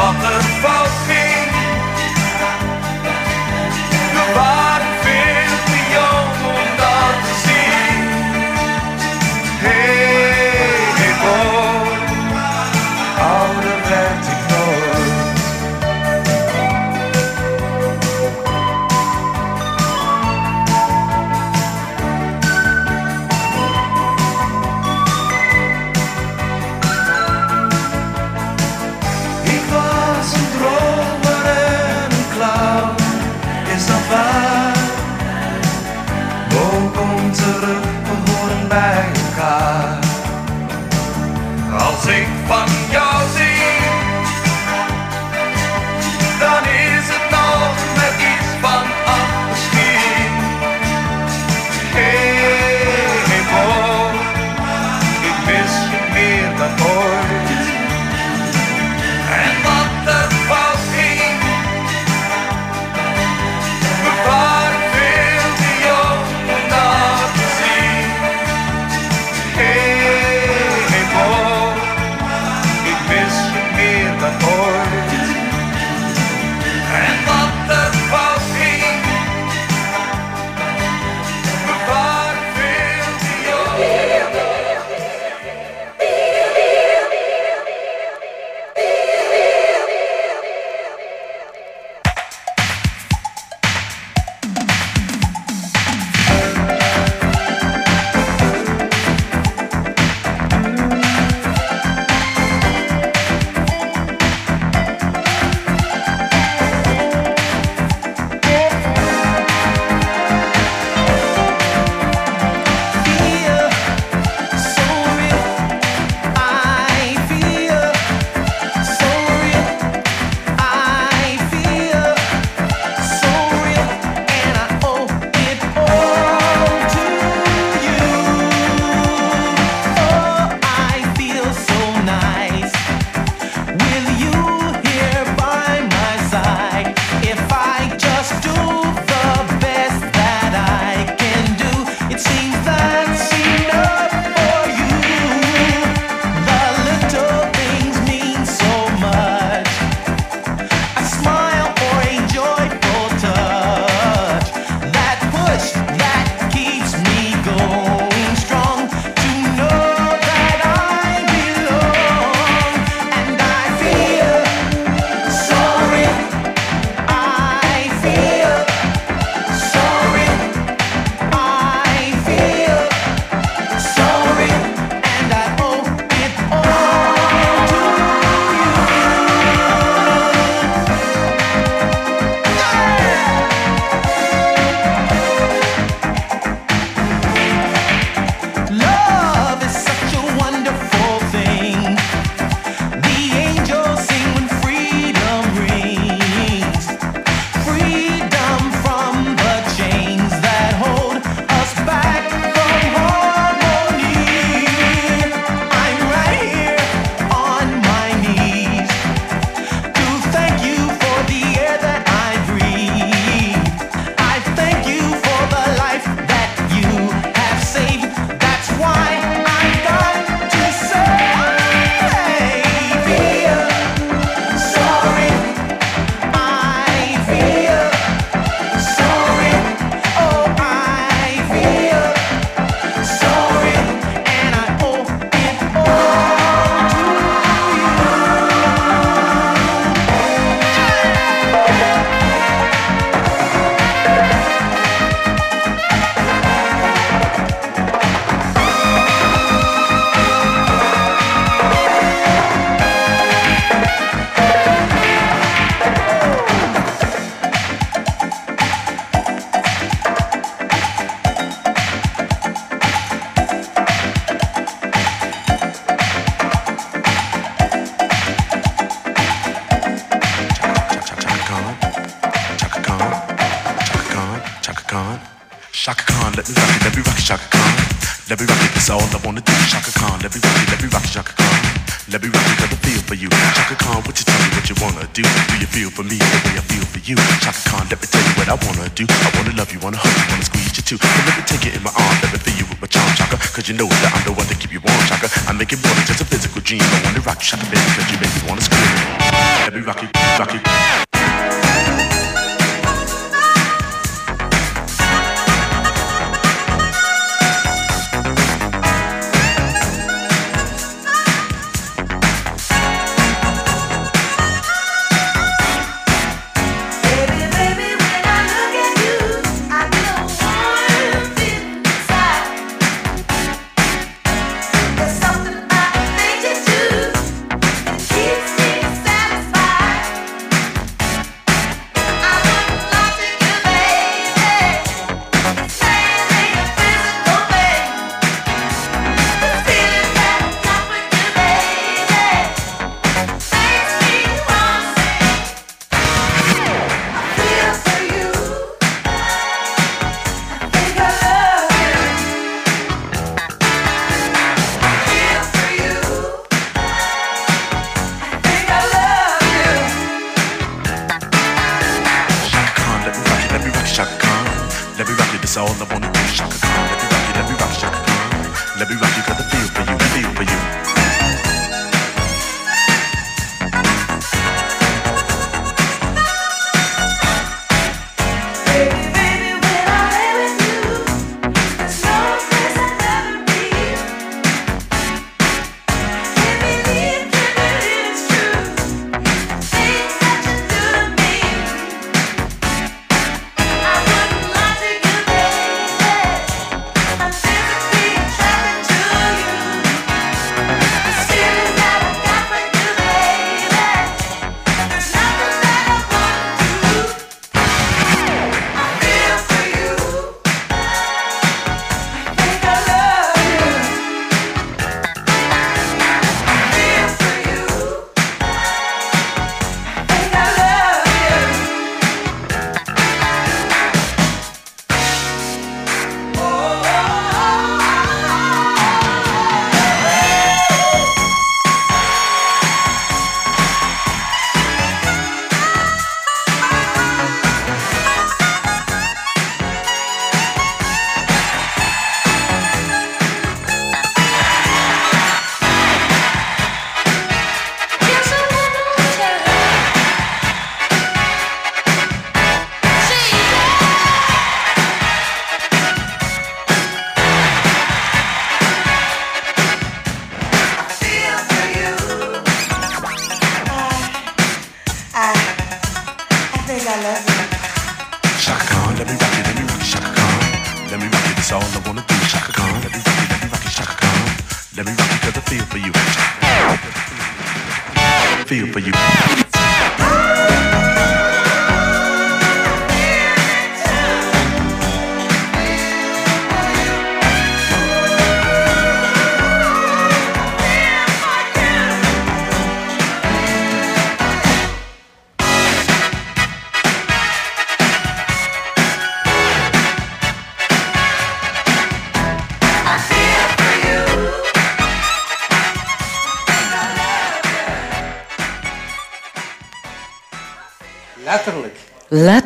batır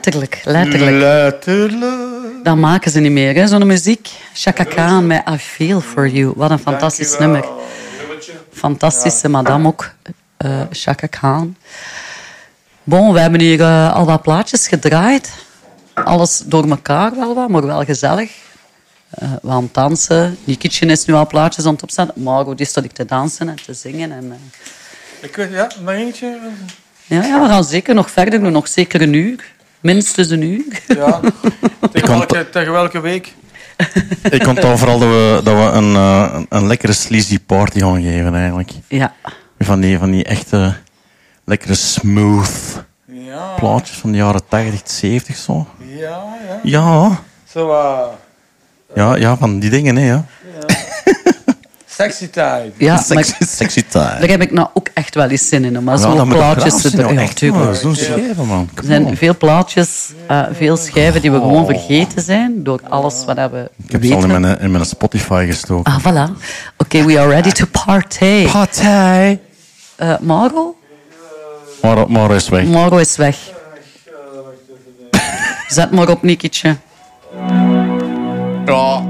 Letterlijk, letterlijk. Letterlijk. Dat maken ze niet meer, hè, zo'n muziek. Chaka Khan met I Feel For You. Wat een fantastisch nummer. Fantastische madame ook. eh Chaka Khan. Bon, we hebben hier eh, al wat plaatjes gedraaid. Alles door elkaar wel wat, maar wel gezellig. Eh, we aan het dansen. Nikitje is nu al plaatjes aan het opzetten. Margot die staat ik te dansen en te zingen. En, Ik weet, ja, nog eentje. ja, ja, we gaan zeker nog verder doen. Nog zeker een uur. Minstens een uur. Ja. Tegen welke, tegen welke week? Ik onthoud vooral dat we, dat we een, eh, een, een lekkere sleazy party gaan geven, eigenlijk. Ja. Van die, van die echte, lekkere smooth Ja. plaatjes van de jaren 80, 70 zo. Ja, ja. Ja, Zo, eh, ja, ja van die dingen, hè. Ja. Sexy time. Ja, Sexy, sexy time. daar heb ik nou ook echt wel eens zin in. Maar Ja, zo'n plaatjes... zijn, ja, joh. Echt, tuurlijk. zo'n schijven, man. Er zijn veel plaatjes, eh, veel schijven die we Oh. gewoon vergeten zijn door alles wat we Ik heb ze al in mijn, in mijn Spotify gestoken. Ah, voilà. Oké, we are ready to party. Party. Eh Maro? Is weg. Maro is weg. Zet maar op, Nikietje. Ja.